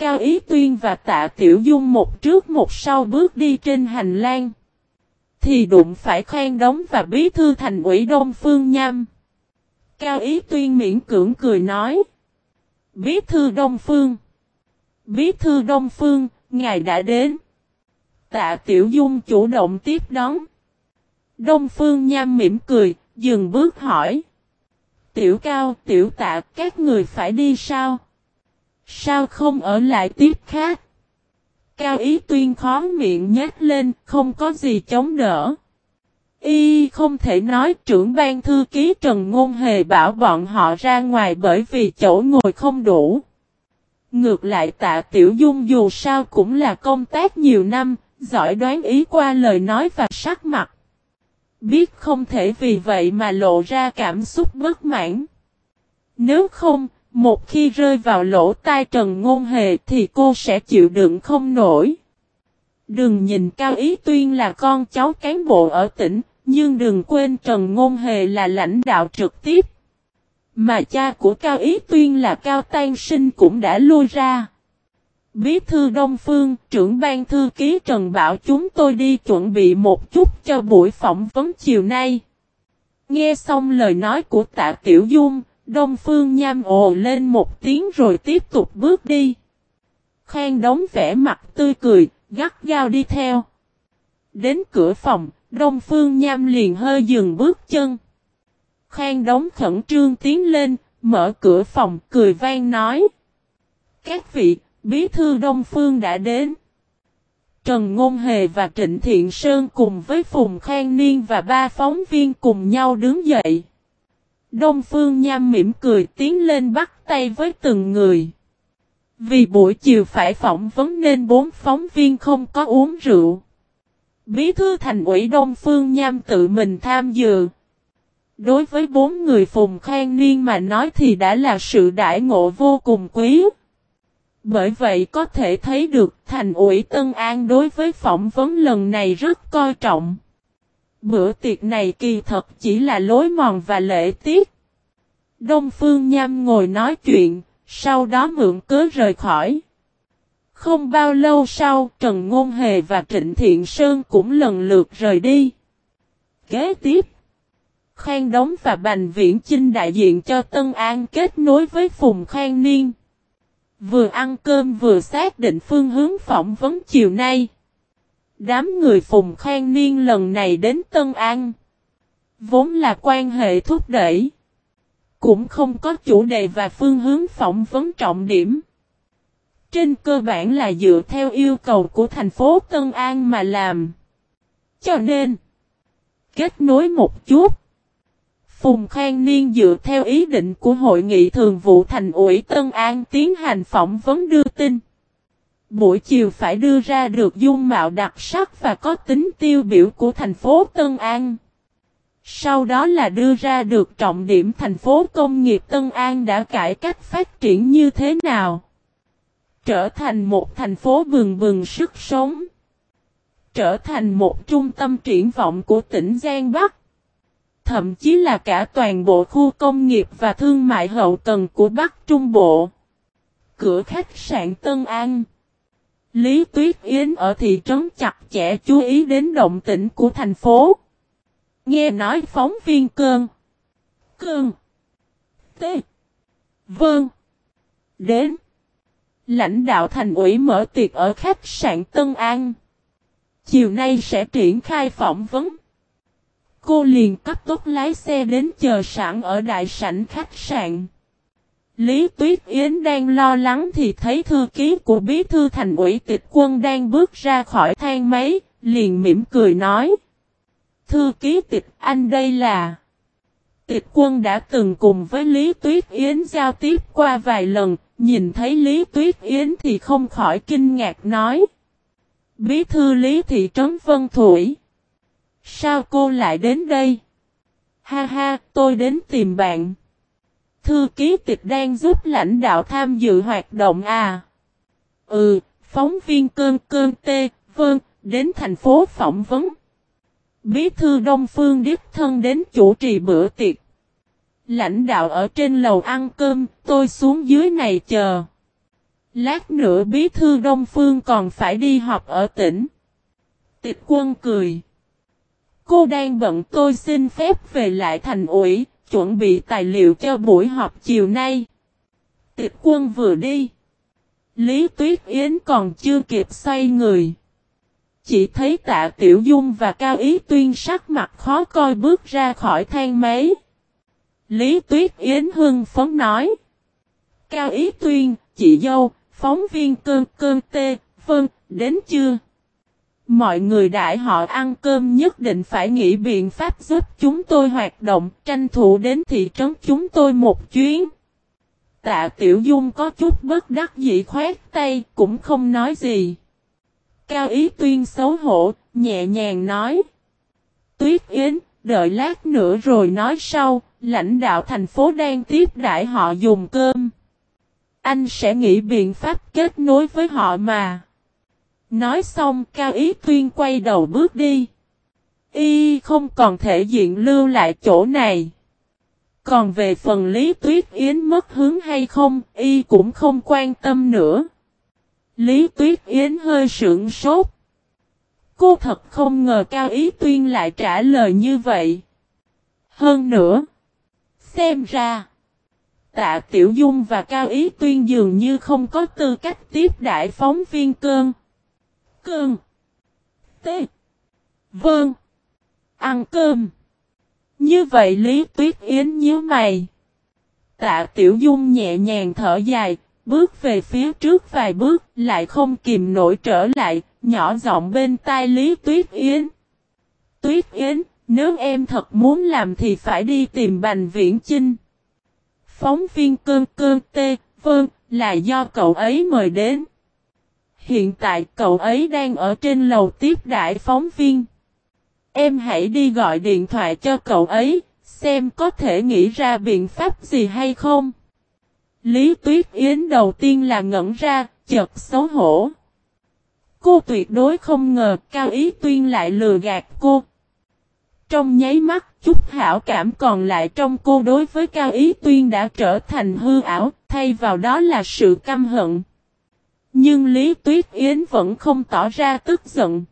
Cao Ý Tuyên và Tạ Tiểu Dung một trước một sau bước đi trên hành lang. Thì đụng phải khoan đóng và bí thư thành ủy Đông Phương Nham. Cao Ý Tuyên miễn cưỡng cười nói. Bí thư Đông Phương. Bí thư Đông Phương, ngài đã đến. Tạ Tiểu Dung chủ động tiếp đón. Đông Phương Nham mỉm cười, dừng bước hỏi. Tiểu Cao, Tiểu Tạ, các người phải đi sao? Sao không ở lại tiếp khác? Cao Ý Tuyên khó miệng nhét lên, không có gì chống đỡ. Y không thể nói trưởng ban thư ký Trần Ngôn Hề bảo bọn họ ra ngoài bởi vì chỗ ngồi không đủ. Ngược lại tạ Tiểu Dung dù sao cũng là công tác nhiều năm, giỏi đoán ý qua lời nói và sắc mặt. Biết không thể vì vậy mà lộ ra cảm xúc bất mãn. Nếu không, một khi rơi vào lỗ tai Trần Ngôn Hề thì cô sẽ chịu đựng không nổi. Đừng nhìn Cao Ý Tuyên là con cháu cán bộ ở tỉnh, nhưng đừng quên Trần Ngôn Hề là lãnh đạo trực tiếp. Mà cha của Cao Ý Tuyên là Cao Tan Sinh cũng đã lui ra. Bí thư Đông Phương, trưởng ban thư ký Trần Bảo chúng tôi đi chuẩn bị một chút cho buổi phỏng vấn chiều nay. Nghe xong lời nói của tạ Tiểu Dung, Đông Phương nham ồ lên một tiếng rồi tiếp tục bước đi. Khang đóng vẻ mặt tươi cười, gắt gao đi theo. Đến cửa phòng, Đông Phương Nham liền hơi dừng bước chân. Khang đóng khẩn trương tiến lên, mở cửa phòng, cười vang nói. Các vị, bí thư Đông Phương đã đến. Trần Ngôn Hề và Trịnh Thiện Sơn cùng với Phùng Khang Niên và ba phóng viên cùng nhau đứng dậy. Đông Phương Nham mỉm cười tiến lên bắt tay với từng người. Vì buổi chiều phải phỏng vấn nên bốn phóng viên không có uống rượu. Bí thư thành ủy Đông Phương Nham tự mình tham dự. Đối với bốn người Phùng Khang Niên mà nói thì đã là sự đại ngộ vô cùng quý. Bởi vậy có thể thấy được thành ủy Tân An đối với phỏng vấn lần này rất coi trọng. Bữa tiệc này kỳ thật chỉ là lối mòn và lễ tiết. Đông Phương Nham ngồi nói chuyện, sau đó mượn cớ rời khỏi. Không bao lâu sau, Trần Ngôn Hề và Trịnh Thiện Sơn cũng lần lượt rời đi. Kế tiếp, Khang Đống và Bành Viễn Chinh đại diện cho Tân An kết nối với Phùng Khang Niên. Vừa ăn cơm vừa xác định phương hướng phỏng vấn chiều nay. Đám người Phùng Khang Niên lần này đến Tân An. Vốn là quan hệ thúc đẩy. Cũng không có chủ đề và phương hướng phỏng vấn trọng điểm. Trên cơ bản là dựa theo yêu cầu của thành phố Tân An mà làm. Cho nên, kết nối một chút. Phùng Khang Niên dựa theo ý định của Hội nghị Thường vụ Thành ủy Tân An tiến hành phỏng vấn đưa tin. Buổi chiều phải đưa ra được dung mạo đặc sắc và có tính tiêu biểu của thành phố Tân An. Sau đó là đưa ra được trọng điểm thành phố công nghiệp Tân An đã cải cách phát triển như thế nào. Trở thành một thành phố bừng bừng sức sống. Trở thành một trung tâm triển vọng của tỉnh Giang Bắc. Thậm chí là cả toàn bộ khu công nghiệp và thương mại hậu cần của Bắc Trung Bộ. Cửa khách sạn Tân An. Lý Tuyết Yến ở thị trấn chặt chẽ chú ý đến động tĩnh của thành phố. Nghe nói phóng viên cơn. Cơn. T. Vâng. Đến. Lãnh đạo thành ủy mở tiệc ở khách sạn Tân An. Chiều nay sẽ triển khai phỏng vấn. Cô liền cấp tốc lái xe đến chờ sẵn ở đại sảnh khách sạn. Lý Tuyết Yến đang lo lắng thì thấy thư ký của bí thư thành ủy tịch quân đang bước ra khỏi thang máy, liền mỉm cười nói. Thư ký tịch anh đây là... Tịch quân đã từng cùng với Lý Tuyết Yến giao tiếp qua vài lần, nhìn thấy Lý Tuyết Yến thì không khỏi kinh ngạc nói. Bí thư Lý Thị Trấn Vân Thủy. Sao cô lại đến đây? Ha ha, tôi đến tìm bạn. Thư ký tịch đang giúp lãnh đạo tham dự hoạt động à? Ừ, phóng viên cơn cơn tê, vâng, đến thành phố phỏng vấn. Bí thư Đông Phương Điếp Thân đến chủ trì bữa tiệc. Lãnh đạo ở trên lầu ăn cơm, tôi xuống dưới này chờ. Lát nữa bí thư Đông Phương còn phải đi họp ở tỉnh. Tịch quân cười. Cô đang bận tôi xin phép về lại thành ủy, chuẩn bị tài liệu cho buổi họp chiều nay. Tịch quân vừa đi. Lý Tuyết Yến còn chưa kịp xoay người. Chỉ thấy tạ Tiểu Dung và Cao Ý Tuyên sắc mặt khó coi bước ra khỏi thang máy. Lý Tuyết Yến hưng phấn nói. Cao Ý Tuyên, chị dâu, phóng viên cơn cơn tê, vâng, đến chưa? Mọi người đại họ ăn cơm nhất định phải nghĩ biện pháp giúp chúng tôi hoạt động, tranh thủ đến thị trấn chúng tôi một chuyến. Tạ Tiểu Dung có chút bất đắc dĩ khoát tay, cũng không nói gì. Cao Ý Tuyên xấu hổ, nhẹ nhàng nói. Tuyết Yến, đợi lát nữa rồi nói sau, lãnh đạo thành phố đang tiếp đại họ dùng cơm. Anh sẽ nghĩ biện pháp kết nối với họ mà. Nói xong Cao Ý Tuyên quay đầu bước đi. Y không còn thể diện lưu lại chỗ này. Còn về phần Lý Tuyết Yến mất hướng hay không, Y cũng không quan tâm nữa. Lý Tuyết Yến hơi sững sốt. Cô thật không ngờ Cao Ý Tuyên lại trả lời như vậy. Hơn nữa, xem ra, Tạ Tiểu Dung và Cao Ý Tuyên dường như không có tư cách tiếp đại phóng viên cơn cơm T. Vâng. Ăn cơm. Như vậy Lý Tuyết Yến nhíu mày. Tạ Tiểu Dung nhẹ nhàng thở dài, bước về phía trước vài bước, lại không kìm nổi trở lại, nhỏ giọng bên tai Lý Tuyết Yến. Tuyết Yến, nếu em thật muốn làm thì phải đi tìm Bành Viễn Chinh. Phóng viên cơn cơn tê, vâng, là do cậu ấy mời đến. Hiện tại cậu ấy đang ở trên lầu tiếp đại phóng viên. Em hãy đi gọi điện thoại cho cậu ấy, xem có thể nghĩ ra biện pháp gì hay không. Lý Tuyết Yến đầu tiên là ngẩn ra, chật xấu hổ. Cô tuyệt đối không ngờ Cao Ý Tuyên lại lừa gạt cô. Trong nháy mắt, chút hảo cảm còn lại trong cô đối với Cao Ý Tuyên đã trở thành hư ảo, thay vào đó là sự căm hận. Nhưng Lý Tuyết Yến vẫn không tỏ ra tức giận.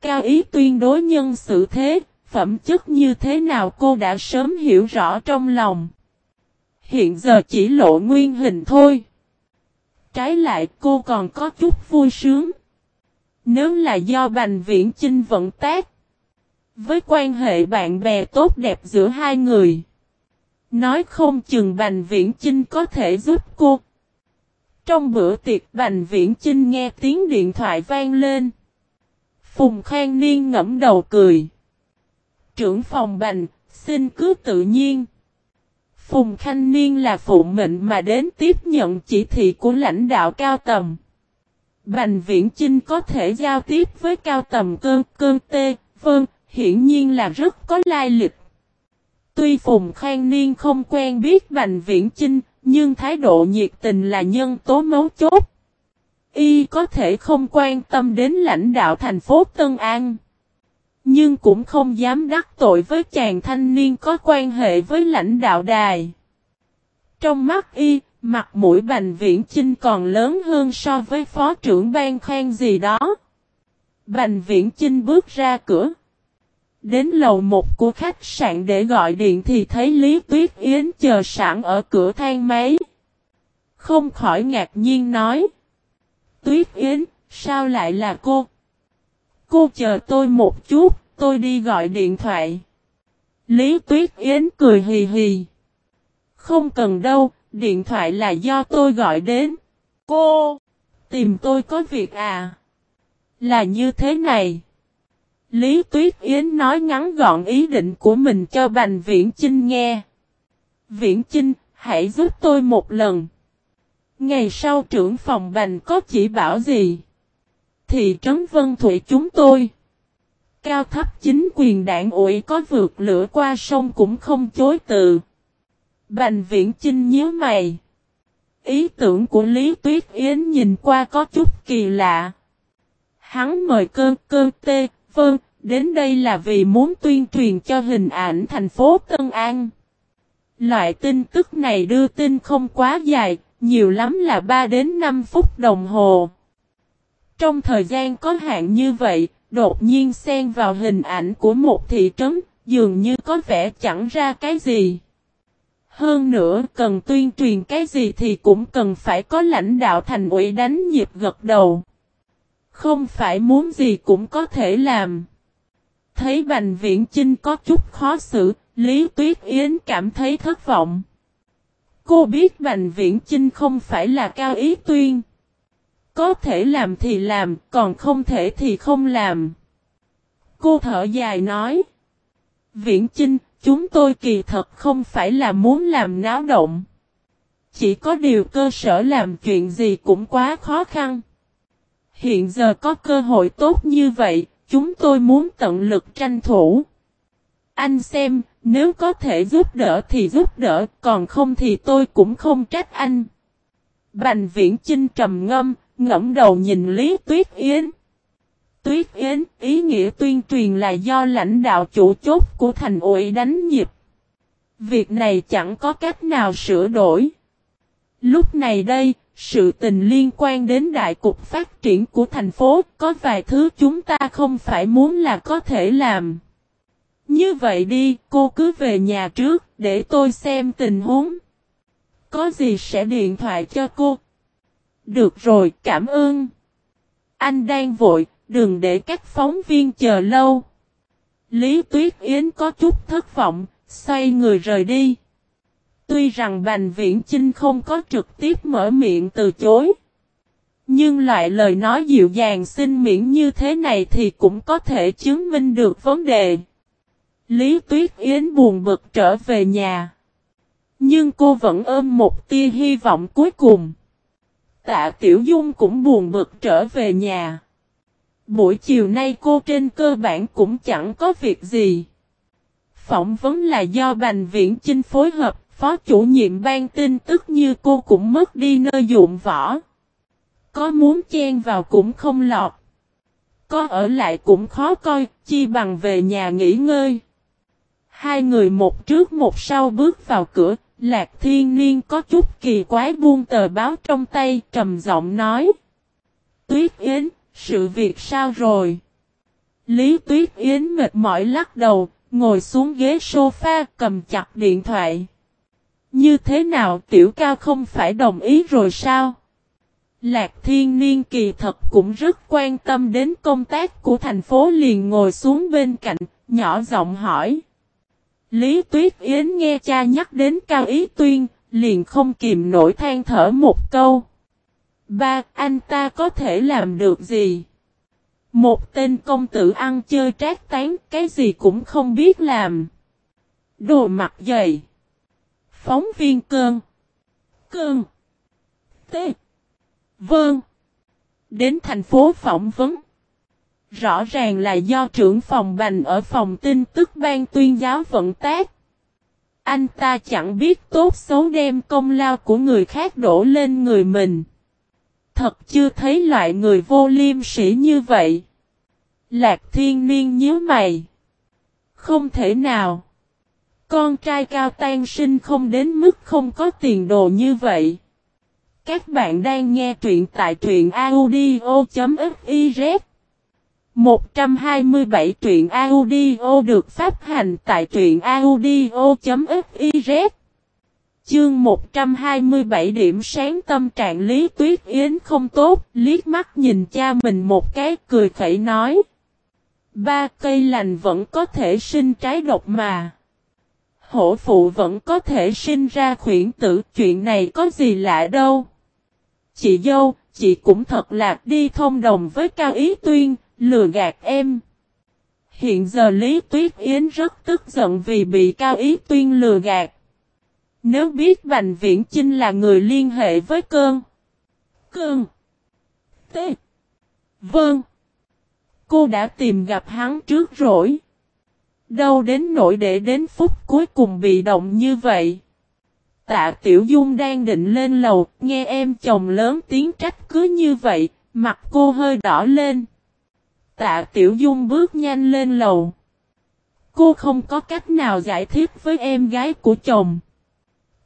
Cao Ý Tuyên đối nhân xử thế, phẩm chất như thế nào cô đã sớm hiểu rõ trong lòng. Hiện giờ chỉ lộ nguyên hình thôi. Trái lại cô còn có chút vui sướng. Nếu là do Bành Viễn Chinh vận tác. Với quan hệ bạn bè tốt đẹp giữa hai người. Nói không chừng Bành Viễn Chinh có thể giúp cô. Trong bữa tiệc Bành Viễn Chinh nghe tiếng điện thoại vang lên. Phùng Khang Niên ngẫm đầu cười. Trưởng phòng Bành, xin cứ tự nhiên. Phùng Khanh Niên là phụ mệnh mà đến tiếp nhận chỉ thị của lãnh đạo cao tầm. Bành Viễn Chinh có thể giao tiếp với cao tầm cơn cơn tê, vâng, hiển nhiên là rất có lai lịch. Tuy Phùng Khang Niên không quen biết Bành Viễn Chinh, nhưng thái độ nhiệt tình là nhân tố mấu chốt. Y có thể không quan tâm đến lãnh đạo thành phố Tân An. Nhưng cũng không dám đắc tội với chàng thanh niên có quan hệ với lãnh đạo đài. Trong mắt y, mặt mũi Bành Viễn Chinh còn lớn hơn so với phó trưởng ban khoan gì đó. Bành Viễn Chinh bước ra cửa. Đến lầu một của khách sạn để gọi điện thì thấy Lý Tuyết Yến chờ sẵn ở cửa thang máy. Không khỏi ngạc nhiên nói. Tuyết Yến, sao lại là cô? Cô chờ tôi một chút, tôi đi gọi điện thoại. Lý Tuyết Yến cười hì hì. Không cần đâu, điện thoại là do tôi gọi đến. Cô, tìm tôi có việc à? Là như thế này. Lý Tuyết Yến nói ngắn gọn ý định của mình cho Bành Viễn Chinh nghe. Viễn Chinh, hãy giúp tôi một lần. Ngày sau trưởng phòng Bành có chỉ bảo gì? Thị trấn Vân Thủy chúng tôi. Cao thấp chính quyền đảng ủy có vượt lửa qua sông cũng không chối từ. Bành Viễn Chinh nhớ mày. Ý tưởng của Lý Tuyết Yến nhìn qua có chút kỳ lạ. Hắn mời cơ cơ tê, vâng, đến đây là vì muốn tuyên truyền cho hình ảnh thành phố Tân An. Loại tin tức này đưa tin không quá dài, nhiều lắm là 3 đến 5 phút đồng hồ. Trong thời gian có hạn như vậy, đột nhiên xen vào hình ảnh của một thị trấn, dường như có vẻ chẳng ra cái gì. Hơn nữa, cần tuyên truyền cái gì thì cũng cần phải có lãnh đạo thành ủy đánh nhịp gật đầu. Không phải muốn gì cũng có thể làm. Thấy Bành Viễn Chinh có chút khó xử, Lý Tuyết Yến cảm thấy thất vọng. Cô biết Bành Viễn Chinh không phải là cao ý tuyên. Có thể làm thì làm, còn không thể thì không làm. Cô thở dài nói. Viễn Chinh, chúng tôi kỳ thật không phải là muốn làm náo động. Chỉ có điều cơ sở làm chuyện gì cũng quá khó khăn. Hiện giờ có cơ hội tốt như vậy, chúng tôi muốn tận lực tranh thủ. Anh xem, nếu có thể giúp đỡ thì giúp đỡ, còn không thì tôi cũng không trách anh. Bành viễn Trinh trầm ngâm, ngẫm đầu nhìn Lý Tuyết Yến. Tuyết Yến, ý nghĩa tuyên truyền là do lãnh đạo chủ chốt của thành ủy đánh nhịp. Việc này chẳng có cách nào sửa đổi. Lúc này đây, sự tình liên quan đến đại cục phát triển của thành phố, có vài thứ chúng ta không phải muốn là có thể làm. Như vậy đi, cô cứ về nhà trước, để tôi xem tình huống. Có gì sẽ điện thoại cho cô. Được rồi, cảm ơn. Anh đang vội, đừng để các phóng viên chờ lâu. Lý Tuyết Yến có chút thất vọng, xoay người rời đi. Tuy rằng Bành Viễn Chinh không có trực tiếp mở miệng từ chối. Nhưng loại lời nói dịu dàng xin miễn như thế này thì cũng có thể chứng minh được vấn đề. Lý Tuyết Yến buồn bực trở về nhà. Nhưng cô vẫn ôm một tia hy vọng cuối cùng. Tạ Tiểu Dung cũng buồn bực trở về nhà. Buổi chiều nay cô trên cơ bản cũng chẳng có việc gì. Phỏng vấn là do Bành Viễn Chinh phối hợp, phó chủ nhiệm ban tin tức như cô cũng mất đi nơi dụng võ. Có muốn chen vào cũng không lọt. Có ở lại cũng khó coi, chi bằng về nhà nghỉ ngơi. Hai người một trước một sau bước vào cửa, Lạc Thiên Niên có chút kỳ quái buông tờ báo trong tay, trầm giọng nói. Tuyết Yến, sự việc sao rồi? Lý Tuyết Yến mệt mỏi lắc đầu, ngồi xuống ghế sofa cầm chặt điện thoại. Như thế nào tiểu cao không phải đồng ý rồi sao? Lạc thiên niên kỳ thật cũng rất quan tâm đến công tác của thành phố liền ngồi xuống bên cạnh, nhỏ giọng hỏi. Lý Tuyết Yến nghe cha nhắc đến Cao Ý Tuyên, liền không kìm nổi than thở một câu. Ba, anh ta có thể làm được gì? Một tên công tử ăn chơi trác tán, cái gì cũng không biết làm. Đồ mặt dày. Phóng viên cơn. Cơn. T. Vâng. Đến thành phố phỏng vấn. Rõ ràng là do trưởng phòng bành ở phòng tin tức ban tuyên giáo vận tác. Anh ta chẳng biết tốt xấu đem công lao của người khác đổ lên người mình. Thật chưa thấy loại người vô liêm sĩ như vậy. Lạc thiên niên nhíu mày. Không thể nào. Con trai cao tan sinh không đến mức không có tiền đồ như vậy. Các bạn đang nghe truyện tại truyện audio.fiz 127 truyện audio được phát hành tại truyện audio.fiz Chương 127 điểm sáng tâm trạng Lý Tuyết Yến không tốt, liếc mắt nhìn cha mình một cái cười khẩy nói. Ba cây lành vẫn có thể sinh trái độc mà. Hổ phụ vẫn có thể sinh ra khuyển tử, chuyện này có gì lạ đâu. Chị dâu, chị cũng thật lạc đi thông đồng với Cao Ý Tuyên, lừa gạt em. Hiện giờ Lý Tuyết Yến rất tức giận vì bị Cao Ý Tuyên lừa gạt. Nếu biết Bành Viễn Chinh là người liên hệ với cơn. Cơn. T. Vâng. Cô đã tìm gặp hắn trước rồi. Đâu đến nỗi để đến phút cuối cùng bị động như vậy. Tạ Tiểu Dung đang định lên lầu, nghe em chồng lớn tiếng trách cứ như vậy, mặt cô hơi đỏ lên. Tạ Tiểu Dung bước nhanh lên lầu. Cô không có cách nào giải thích với em gái của chồng.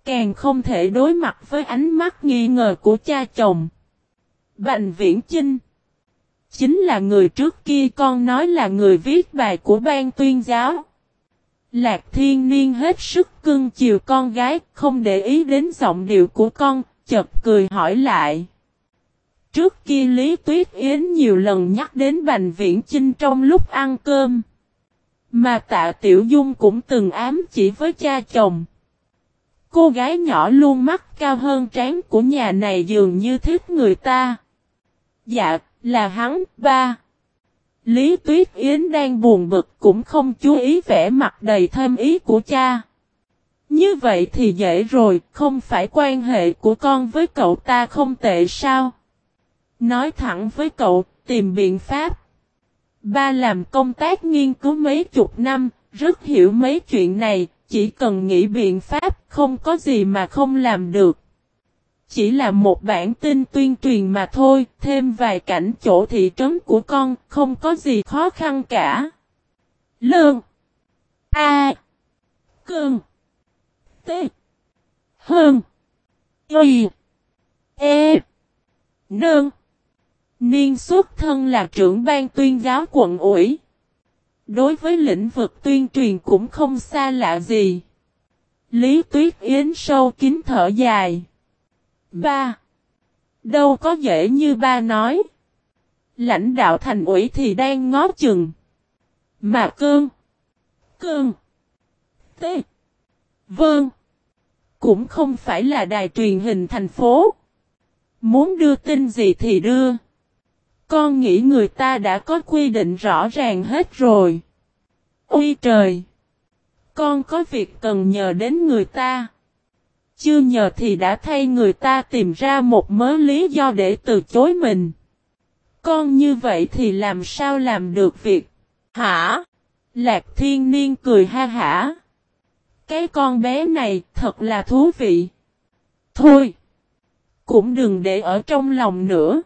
Càng không thể đối mặt với ánh mắt nghi ngờ của cha chồng. Bành Viễn Chinh Chính là người trước kia con nói là người viết bài của ban tuyên giáo. Lạc thiên niên hết sức cưng chiều con gái, không để ý đến giọng điệu của con, chợt cười hỏi lại. Trước kia Lý Tuyết Yến nhiều lần nhắc đến Bành Viễn Chinh trong lúc ăn cơm. Mà tạ Tiểu Dung cũng từng ám chỉ với cha chồng. Cô gái nhỏ luôn mắt cao hơn trán của nhà này dường như thích người ta. Dạ, là hắn, ba. Lý Tuyết Yến đang buồn bực cũng không chú ý vẻ mặt đầy thêm ý của cha. Như vậy thì dễ rồi, không phải quan hệ của con với cậu ta không tệ sao? Nói thẳng với cậu, tìm biện pháp. Ba làm công tác nghiên cứu mấy chục năm, rất hiểu mấy chuyện này, chỉ cần nghĩ biện pháp, không có gì mà không làm được. Chỉ là một bản tin tuyên truyền mà thôi, thêm vài cảnh chỗ thị trấn của con, không có gì khó khăn cả. Lương A Cương T Hơn Y E Nương Niên xuất thân là trưởng ban tuyên giáo quận ủy. Đối với lĩnh vực tuyên truyền cũng không xa lạ gì. Lý Tuyết Yến sâu kín thở dài. Ba. Đâu có dễ như ba nói. Lãnh đạo thành ủy thì đang ngó chừng. Mà cương. Cương. T. Vâng. Cũng không phải là đài truyền hình thành phố. Muốn đưa tin gì thì đưa. Con nghĩ người ta đã có quy định rõ ràng hết rồi. Ôi trời! Con có việc cần nhờ đến người ta. Chưa nhờ thì đã thay người ta tìm ra một mớ lý do để từ chối mình. Con như vậy thì làm sao làm được việc? Hả? Lạc thiên niên cười ha hả. Cái con bé này thật là thú vị. Thôi! Cũng đừng để ở trong lòng nữa.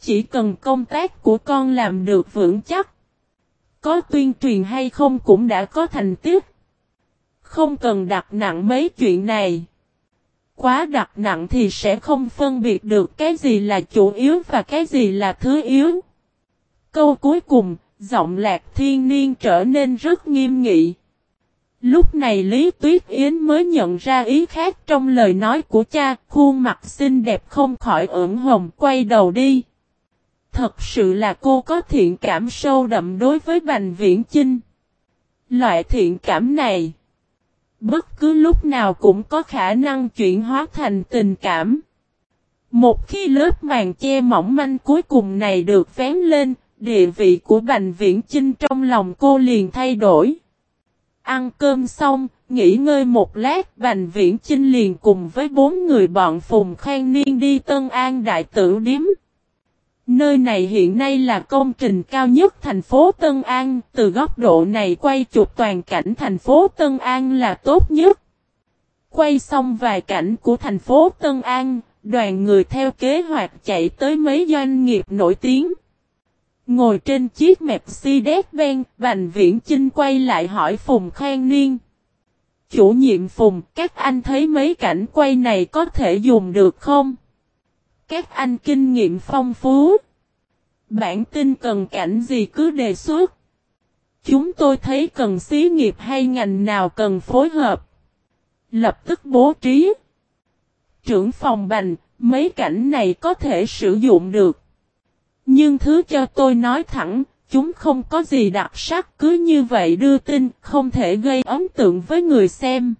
Chỉ cần công tác của con làm được vững chắc. Có tuyên truyền hay không cũng đã có thành tích. Không cần đặt nặng mấy chuyện này. Quá đặt nặng thì sẽ không phân biệt được cái gì là chủ yếu và cái gì là thứ yếu. Câu cuối cùng, giọng lạc thiên niên trở nên rất nghiêm nghị. Lúc này Lý Tuyết Yến mới nhận ra ý khác trong lời nói của cha, khuôn mặt xinh đẹp không khỏi ửng hồng quay đầu đi. Thật sự là cô có thiện cảm sâu đậm đối với Bành Viễn Chinh. Loại thiện cảm này, bất cứ lúc nào cũng có khả năng chuyển hóa thành tình cảm. Một khi lớp màn che mỏng manh cuối cùng này được vén lên, địa vị của Bành Viễn Chinh trong lòng cô liền thay đổi. Ăn cơm xong, nghỉ ngơi một lát, Bành Viễn Chinh liền cùng với bốn người bọn Phùng Khang Niên đi Tân An Đại Tử Điếm. Nơi này hiện nay là công trình cao nhất thành phố Tân An, từ góc độ này quay chụp toàn cảnh thành phố Tân An là tốt nhất. Quay xong vài cảnh của thành phố Tân An, đoàn người theo kế hoạch chạy tới mấy doanh nghiệp nổi tiếng. Ngồi trên chiếc Mercedes-Benz, Bành Viễn Chinh quay lại hỏi Phùng Khang Niên. Chủ nhiệm Phùng, các anh thấy mấy cảnh quay này có thể dùng được không? Các anh kinh nghiệm phong phú. Bản tin cần cảnh gì cứ đề xuất. Chúng tôi thấy cần xí nghiệp hay ngành nào cần phối hợp. Lập tức bố trí. Trưởng phòng bành, mấy cảnh này có thể sử dụng được. Nhưng thứ cho tôi nói thẳng, chúng không có gì đặc sắc cứ như vậy đưa tin, không thể gây ấn tượng với người xem.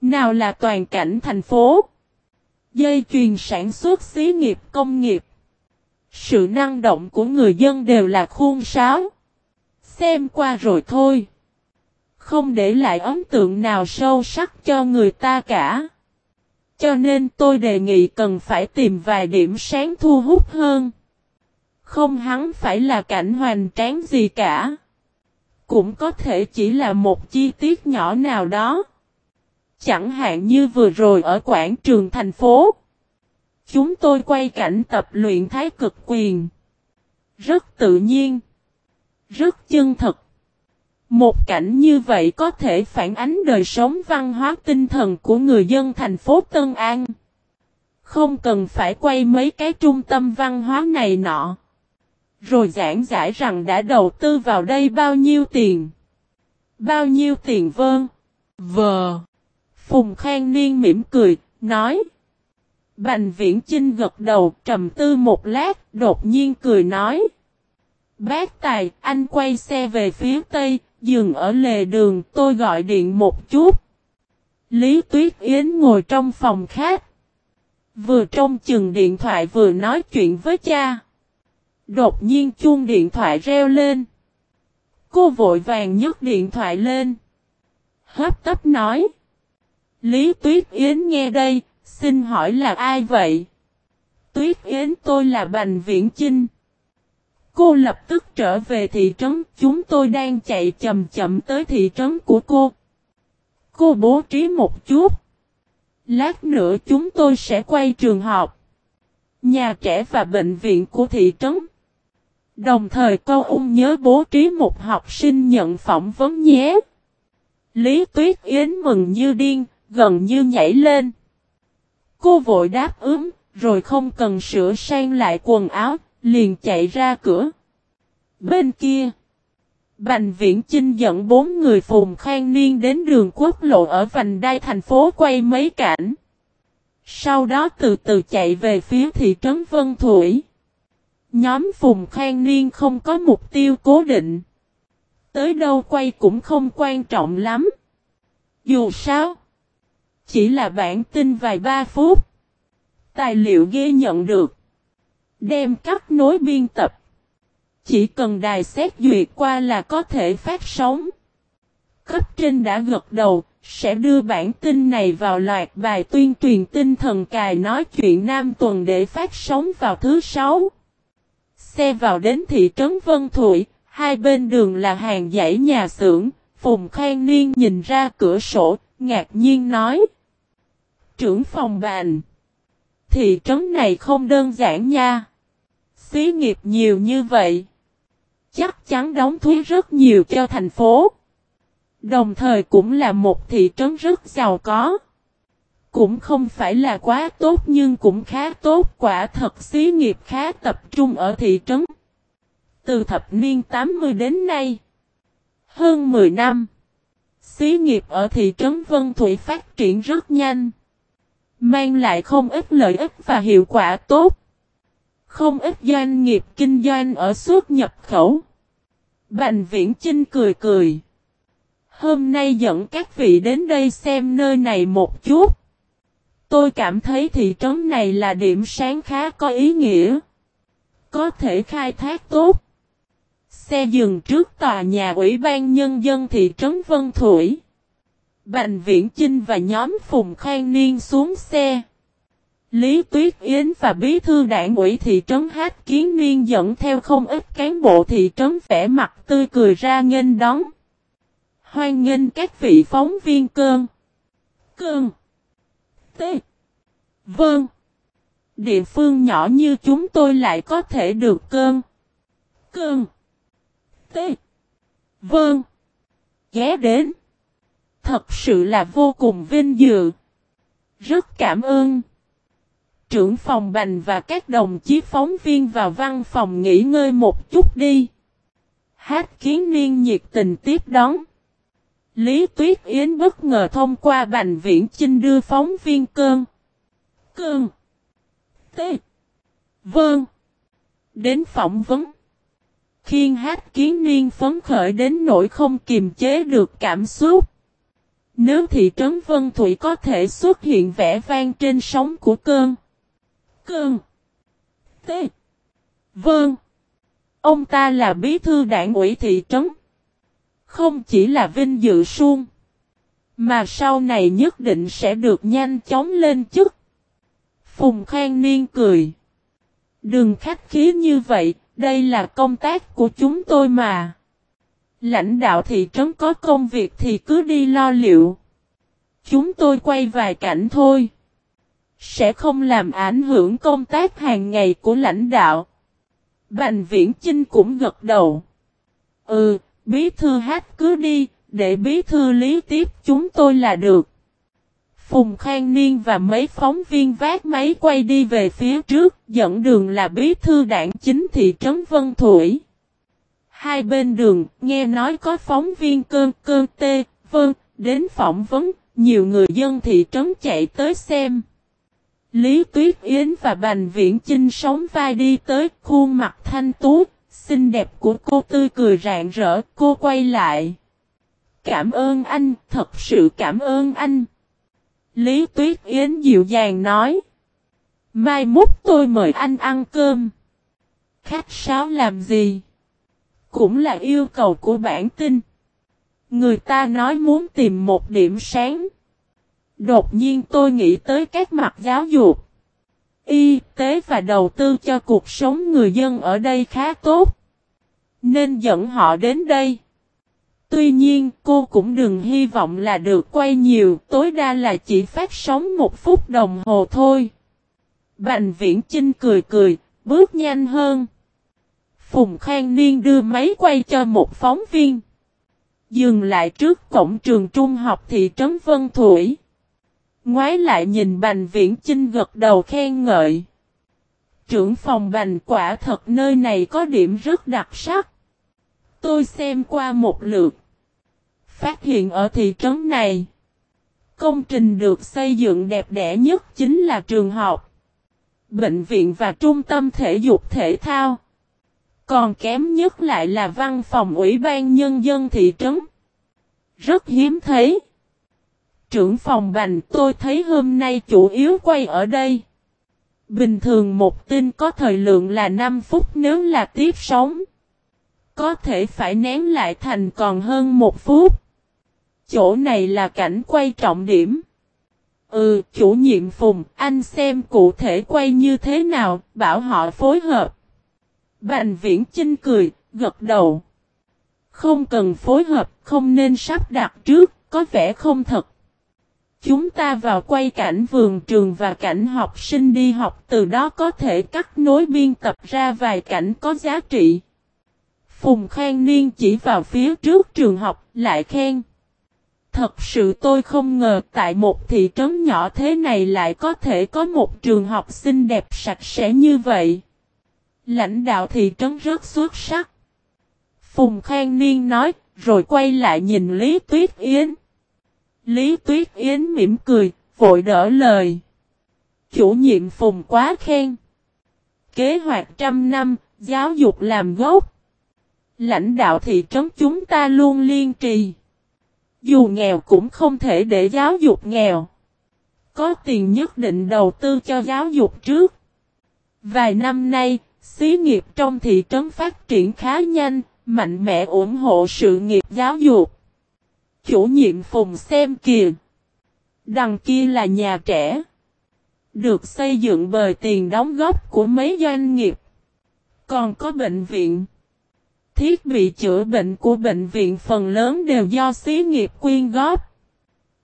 Nào là toàn cảnh thành phố. Dây chuyền sản xuất xí nghiệp công nghiệp. Sự năng động của người dân đều là khuôn sáo. Xem qua rồi thôi. Không để lại ấn tượng nào sâu sắc cho người ta cả. Cho nên tôi đề nghị cần phải tìm vài điểm sáng thu hút hơn. Không hắn phải là cảnh hoành tráng gì cả. Cũng có thể chỉ là một chi tiết nhỏ nào đó. Chẳng hạn như vừa rồi ở quảng trường thành phố. Chúng tôi quay cảnh tập luyện thái cực quyền. Rất tự nhiên. Rất chân thật. Một cảnh như vậy có thể phản ánh đời sống văn hóa tinh thần của người dân thành phố Tân An. Không cần phải quay mấy cái trung tâm văn hóa này nọ. Rồi giảng giải rằng đã đầu tư vào đây bao nhiêu tiền. Bao nhiêu tiền vâng? Vờ. Phùng Khang Niên mỉm cười, nói. Bành viễn Chinh gật đầu trầm tư một lát, đột nhiên cười nói. Bác Tài, anh quay xe về phía Tây, dừng ở lề đường, tôi gọi điện một chút. Lý Tuyết Yến ngồi trong phòng khác. Vừa trong chừng điện thoại vừa nói chuyện với cha. Đột nhiên chuông điện thoại reo lên. Cô vội vàng nhấc điện thoại lên. Hấp tấp nói. Lý Tuyết Yến nghe đây, xin hỏi là ai vậy? Tuyết Yến tôi là Bành Viễn Chinh. Cô lập tức trở về thị trấn, chúng tôi đang chạy chậm chậm tới thị trấn của cô. Cô bố trí một chút. Lát nữa chúng tôi sẽ quay trường học, nhà trẻ và bệnh viện của thị trấn. Đồng thời câu ung nhớ bố trí một học sinh nhận phỏng vấn nhé. Lý Tuyết Yến mừng như điên, gần như nhảy lên. Cô vội đáp ứng, rồi không cần sửa sang lại quần áo, liền chạy ra cửa. Bên kia, Bành Viễn Chinh dẫn bốn người phùng khang niên đến đường quốc lộ ở vành đai thành phố quay mấy cảnh. Sau đó từ từ chạy về phía thị trấn Vân Thủy. Nhóm phùng khang niên không có mục tiêu cố định. Tới đâu quay cũng không quan trọng lắm. Dù sao, chỉ là bản tin vài ba phút. Tài liệu ghi nhận được. Đem cắt nối biên tập. Chỉ cần đài xét duyệt qua là có thể phát sóng. Cấp trên đã gật đầu, sẽ đưa bản tin này vào loạt bài tuyên truyền tinh thần cài nói chuyện Nam tuần để phát sóng vào thứ sáu. Xe vào đến thị trấn Vân Thụy, hai bên đường là hàng dãy nhà xưởng, Phùng Khang Niên nhìn ra cửa sổ, ngạc nhiên nói. Trưởng phòng bàn. Thị trấn này không đơn giản nha. Xí nghiệp nhiều như vậy. Chắc chắn đóng thuế rất nhiều cho thành phố. Đồng thời cũng là một thị trấn rất giàu có. Cũng không phải là quá tốt nhưng cũng khá tốt quả thật xí nghiệp khá tập trung ở thị trấn. Từ thập niên 80 đến nay. Hơn 10 năm. Xí nghiệp ở thị trấn Vân Thủy phát triển rất nhanh. Mang lại không ít lợi ích và hiệu quả tốt. Không ít doanh nghiệp kinh doanh ở xuất nhập khẩu. Bành viễn Chinh cười cười. Hôm nay dẫn các vị đến đây xem nơi này một chút. Tôi cảm thấy thị trấn này là điểm sáng khá có ý nghĩa. Có thể khai thác tốt. Xe dừng trước tòa nhà Ủy ban Nhân dân thị trấn Vân Thủy. Bành Viễn Chinh và nhóm Phùng Khang Niên xuống xe. Lý Tuyết Yến và bí thư đảng ủy thị trấn Hát Kiến Niên dẫn theo không ít cán bộ thị trấn vẻ mặt tươi cười ra nghênh đón. Hoan nghênh các vị phóng viên cơn. Cơn. T. Vâng. Địa phương nhỏ như chúng tôi lại có thể được cơn. Cơn. T. Vâng. Ghé đến. Thật sự là vô cùng vinh dự. Rất cảm ơn. Trưởng phòng bành và các đồng chí phóng viên vào văn phòng nghỉ ngơi một chút đi. Hát kiến niên nhiệt tình tiếp đón. Lý Tuyết Yến bất ngờ thông qua Bành Viễn Chinh đưa phóng viên cơn. Cơn. T. Vâng. Đến phỏng vấn. Khiên hát kiến niên phấn khởi đến nỗi không kiềm chế được cảm xúc. Nếu thị trấn Vân Thủy có thể xuất hiện vẻ vang trên sóng của cơn. Cơn. T. Vâng. Ông ta là bí thư đảng ủy thị trấn. Không chỉ là vinh dự suông. Mà sau này nhất định sẽ được nhanh chóng lên chức. Phùng Khang Niên cười. Đừng khách khí như vậy, đây là công tác của chúng tôi mà. Lãnh đạo thị trấn có công việc thì cứ đi lo liệu. Chúng tôi quay vài cảnh thôi. Sẽ không làm ảnh hưởng công tác hàng ngày của lãnh đạo. Bành viễn Chinh cũng gật đầu. Ừ, bí thư hát cứ đi, để bí thư lý tiếp chúng tôi là được. Phùng Khang Niên và mấy phóng viên vác máy quay đi về phía trước, dẫn đường là bí thư đảng chính thị trấn Vân Thủy. Hai bên đường, nghe nói có phóng viên cơn cơn tê, vâng, đến phỏng vấn, nhiều người dân thị trấn chạy tới xem. Lý Tuyết Yến và Bành Viễn Chinh sống vai đi tới khuôn mặt thanh tú, xinh đẹp của cô tươi cười rạng rỡ, cô quay lại. Cảm ơn anh, thật sự cảm ơn anh. Lý Tuyết Yến dịu dàng nói. Mai mốt tôi mời anh ăn cơm. Khách sáo làm gì? Cũng là yêu cầu của bản tin. Người ta nói muốn tìm một điểm sáng. Đột nhiên tôi nghĩ tới các mặt giáo dục, y tế và đầu tư cho cuộc sống người dân ở đây khá tốt. Nên dẫn họ đến đây. Tuy nhiên cô cũng đừng hy vọng là được quay nhiều, tối đa là chỉ phát sóng một phút đồng hồ thôi. Bành viễn trinh cười cười, bước nhanh hơn. Phùng Khang Niên đưa máy quay cho một phóng viên. Dừng lại trước cổng trường trung học thị trấn Vân Thủy. Ngoái lại nhìn Bành Viễn Chinh gật đầu khen ngợi. Trưởng phòng Bành quả thật nơi này có điểm rất đặc sắc. Tôi xem qua một lượt. Phát hiện ở thị trấn này. Công trình được xây dựng đẹp đẽ nhất chính là trường học. Bệnh viện và trung tâm thể dục thể thao. Còn kém nhất lại là văn phòng ủy ban nhân dân thị trấn. Rất hiếm thấy. Trưởng phòng bành tôi thấy hôm nay chủ yếu quay ở đây. Bình thường một tin có thời lượng là 5 phút nếu là tiếp sóng. Có thể phải nén lại thành còn hơn một phút. Chỗ này là cảnh quay trọng điểm. Ừ, chủ nhiệm Phùng, anh xem cụ thể quay như thế nào, bảo họ phối hợp. Bành viễn Chinh cười, gật đầu. Không cần phối hợp, không nên sắp đặt trước, có vẻ không thật. Chúng ta vào quay cảnh vườn trường và cảnh học sinh đi học từ đó có thể cắt nối biên tập ra vài cảnh có giá trị. Phùng Khang Niên chỉ vào phía trước trường học, lại khen. Thật sự tôi không ngờ tại một thị trấn nhỏ thế này lại có thể có một trường học xinh đẹp sạch sẽ như vậy. Lãnh đạo thị trấn rất xuất sắc. Phùng Khang Niên nói, rồi quay lại nhìn Lý Tuyết Yến. Lý Tuyết Yến mỉm cười, vội đỡ lời. Chủ nhiệm Phùng quá khen. Kế hoạch trăm năm, giáo dục làm gốc. Lãnh đạo thị trấn chúng ta luôn liên trì. Dù nghèo cũng không thể để giáo dục nghèo. Có tiền nhất định đầu tư cho giáo dục trước. Vài năm nay, xí nghiệp trong thị trấn phát triển khá nhanh, mạnh mẽ ủng hộ sự nghiệp giáo dục. Chủ nhiệm Phùng xem kìa. Đằng kia là nhà trẻ. Được xây dựng bởi tiền đóng góp của mấy doanh nghiệp. Còn có bệnh viện. Thiết bị chữa bệnh của bệnh viện phần lớn đều do xí nghiệp quyên góp.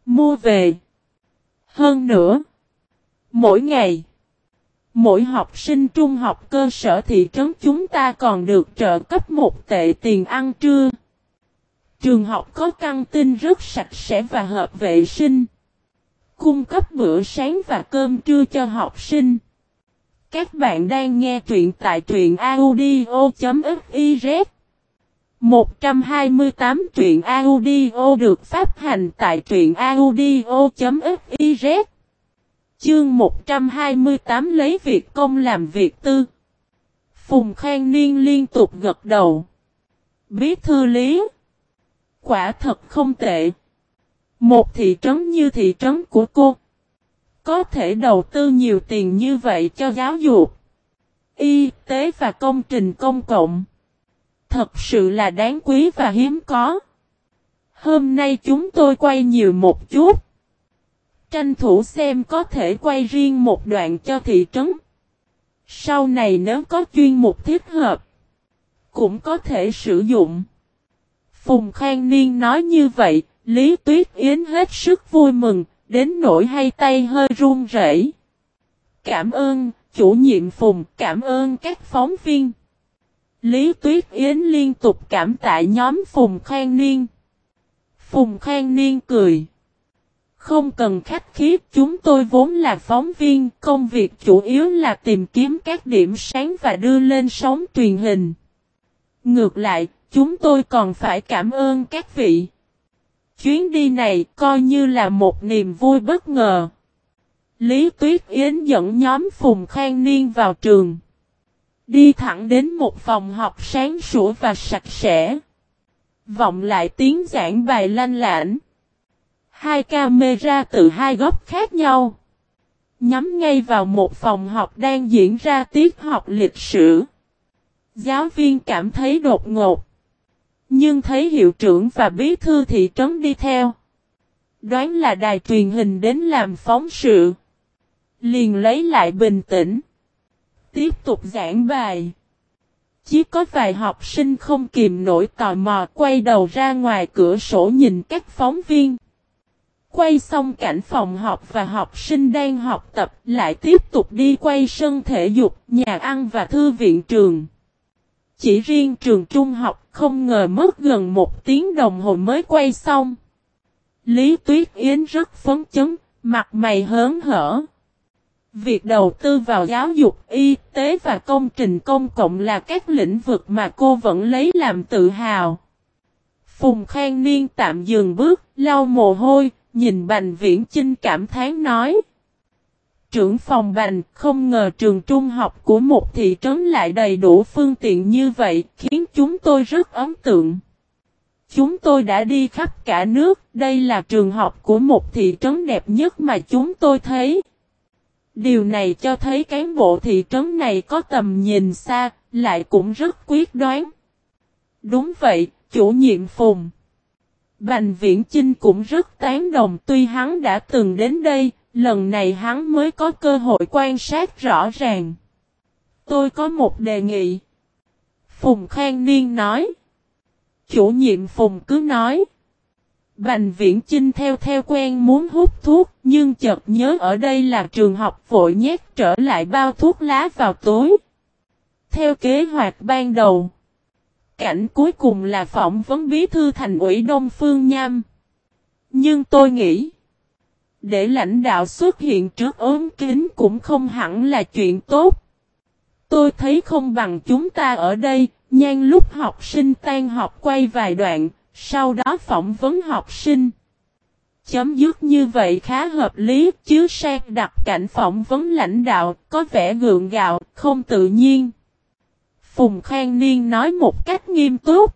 Mua về. Hơn nữa. Mỗi ngày. Mỗi học sinh trung học cơ sở thị trấn chúng ta còn được trợ cấp một tệ tiền ăn trưa. Trường học có căng tin rất sạch sẽ và hợp vệ sinh. Cung cấp bữa sáng và cơm trưa cho học sinh. Các bạn đang nghe truyện tại truyện audio.fiz 128 truyện audio được phát hành tại truyện audio.fiz Chương 128 lấy việc công làm việc tư Phùng Khang Niên liên tục gật đầu Bí thư lý Quả thật không tệ. Một thị trấn như thị trấn của cô. Có thể đầu tư nhiều tiền như vậy cho giáo dục, y tế và công trình công cộng. Thật sự là đáng quý và hiếm có. Hôm nay chúng tôi quay nhiều một chút. Tranh thủ xem có thể quay riêng một đoạn cho thị trấn. Sau này nếu có chuyên mục thích hợp, cũng có thể sử dụng. Phùng Khang Niên nói như vậy, Lý Tuyết Yến hết sức vui mừng, đến nỗi hai tay hơi run rẩy. Cảm ơn, chủ nhiệm Phùng, cảm ơn các phóng viên. Lý Tuyết Yến liên tục cảm tạ nhóm Phùng Khang Niên. Phùng Khang Niên cười. Không cần khách khí, chúng tôi vốn là phóng viên, công việc chủ yếu là tìm kiếm các điểm sáng và đưa lên sóng truyền hình. Ngược lại, chúng tôi còn phải cảm ơn các vị. Chuyến đi này coi như là một niềm vui bất ngờ. Lý Tuyết Yến dẫn nhóm Phùng Khang Niên vào trường. Đi thẳng đến một phòng học sáng sủa và sạch sẽ. Vọng lại tiếng giảng bài lanh lãnh. Hai camera từ hai góc khác nhau. Nhắm ngay vào một phòng học đang diễn ra tiết học lịch sử. Giáo viên cảm thấy đột ngột. Nhưng thấy hiệu trưởng và bí thư thị trấn đi theo. Đoán là đài truyền hình đến làm phóng sự. Liền lấy lại bình tĩnh. Tiếp tục giảng bài. Chỉ có vài học sinh không kìm nổi tò mò quay đầu ra ngoài cửa sổ nhìn các phóng viên. Quay xong cảnh phòng học và học sinh đang học tập lại tiếp tục đi quay sân thể dục, nhà ăn và thư viện trường. Chỉ riêng trường trung học không ngờ mất gần một tiếng đồng hồ mới quay xong. Lý Tuyết Yến rất phấn chấn, mặt mày hớn hở. Việc đầu tư vào giáo dục, y tế và công trình công cộng là các lĩnh vực mà cô vẫn lấy làm tự hào. Phùng Khang Niên tạm dừng bước, lau mồ hôi, nhìn Bành Viễn Chinh cảm thán nói. Trưởng phòng Bành không ngờ trường trung học của một thị trấn lại đầy đủ phương tiện như vậy, khiến chúng tôi rất ấn tượng. Chúng tôi đã đi khắp cả nước, đây là trường học của một thị trấn đẹp nhất mà chúng tôi thấy. Điều này cho thấy cán bộ thị trấn này có tầm nhìn xa, lại cũng rất quyết đoán. Đúng vậy, chủ nhiệm Phùng. Bành Viễn Chinh cũng rất tán đồng tuy hắn đã từng đến đây, lần này hắn mới có cơ hội quan sát rõ ràng. Tôi có một đề nghị. Phùng Khang Niên nói. Chủ nhiệm Phùng cứ nói. Bành viễn chinh theo theo quen muốn hút thuốc, nhưng chợt nhớ ở đây là trường học vội nhét trở lại bao thuốc lá vào túi Theo kế hoạch ban đầu, cảnh cuối cùng là phỏng vấn bí thư thành ủy Đông Phương Nham. Nhưng tôi nghĩ, để lãnh đạo xuất hiện trước ốm kính cũng không hẳn là chuyện tốt. Tôi thấy không bằng chúng ta ở đây, nhan lúc học sinh tan học quay vài đoạn, sau đó phỏng vấn học sinh. Chấm dứt như vậy khá hợp lý chứ sang đặt cảnh phỏng vấn lãnh đạo có vẻ gượng gạo, không tự nhiên. Phùng Khang Niên nói một cách nghiêm túc.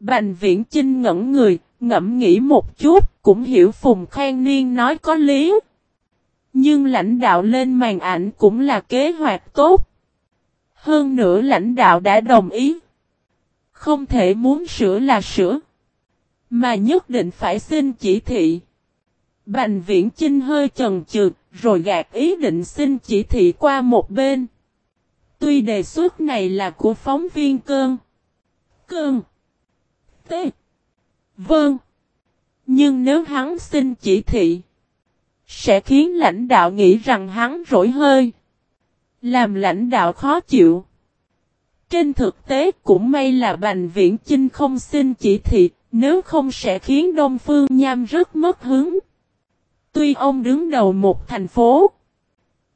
Bành viễn Trinh ngẩn người, ngẫm nghĩ một chút, cũng hiểu Phùng Khang Niên nói có lý. Nhưng lãnh đạo lên màn ảnh cũng là kế hoạch tốt. Hơn nữa lãnh đạo đã đồng ý. Không thể muốn sửa là sửa. Mà nhất định phải xin chỉ thị. Bành viễn Trinh hơi chần chừ, rồi gạt ý định xin chỉ thị qua một bên. Tuy đề xuất này là của phóng viên cơn. Cơn. T. Vâng. Nhưng nếu hắn xin chỉ thị, sẽ khiến lãnh đạo nghĩ rằng hắn rỗi hơi. Làm lãnh đạo khó chịu. Trên thực tế cũng may là Bành Viễn Chinh không xin chỉ thị, nếu không sẽ khiến Đông Phương Nham rất mất hứng. Tuy ông đứng đầu một thành phố,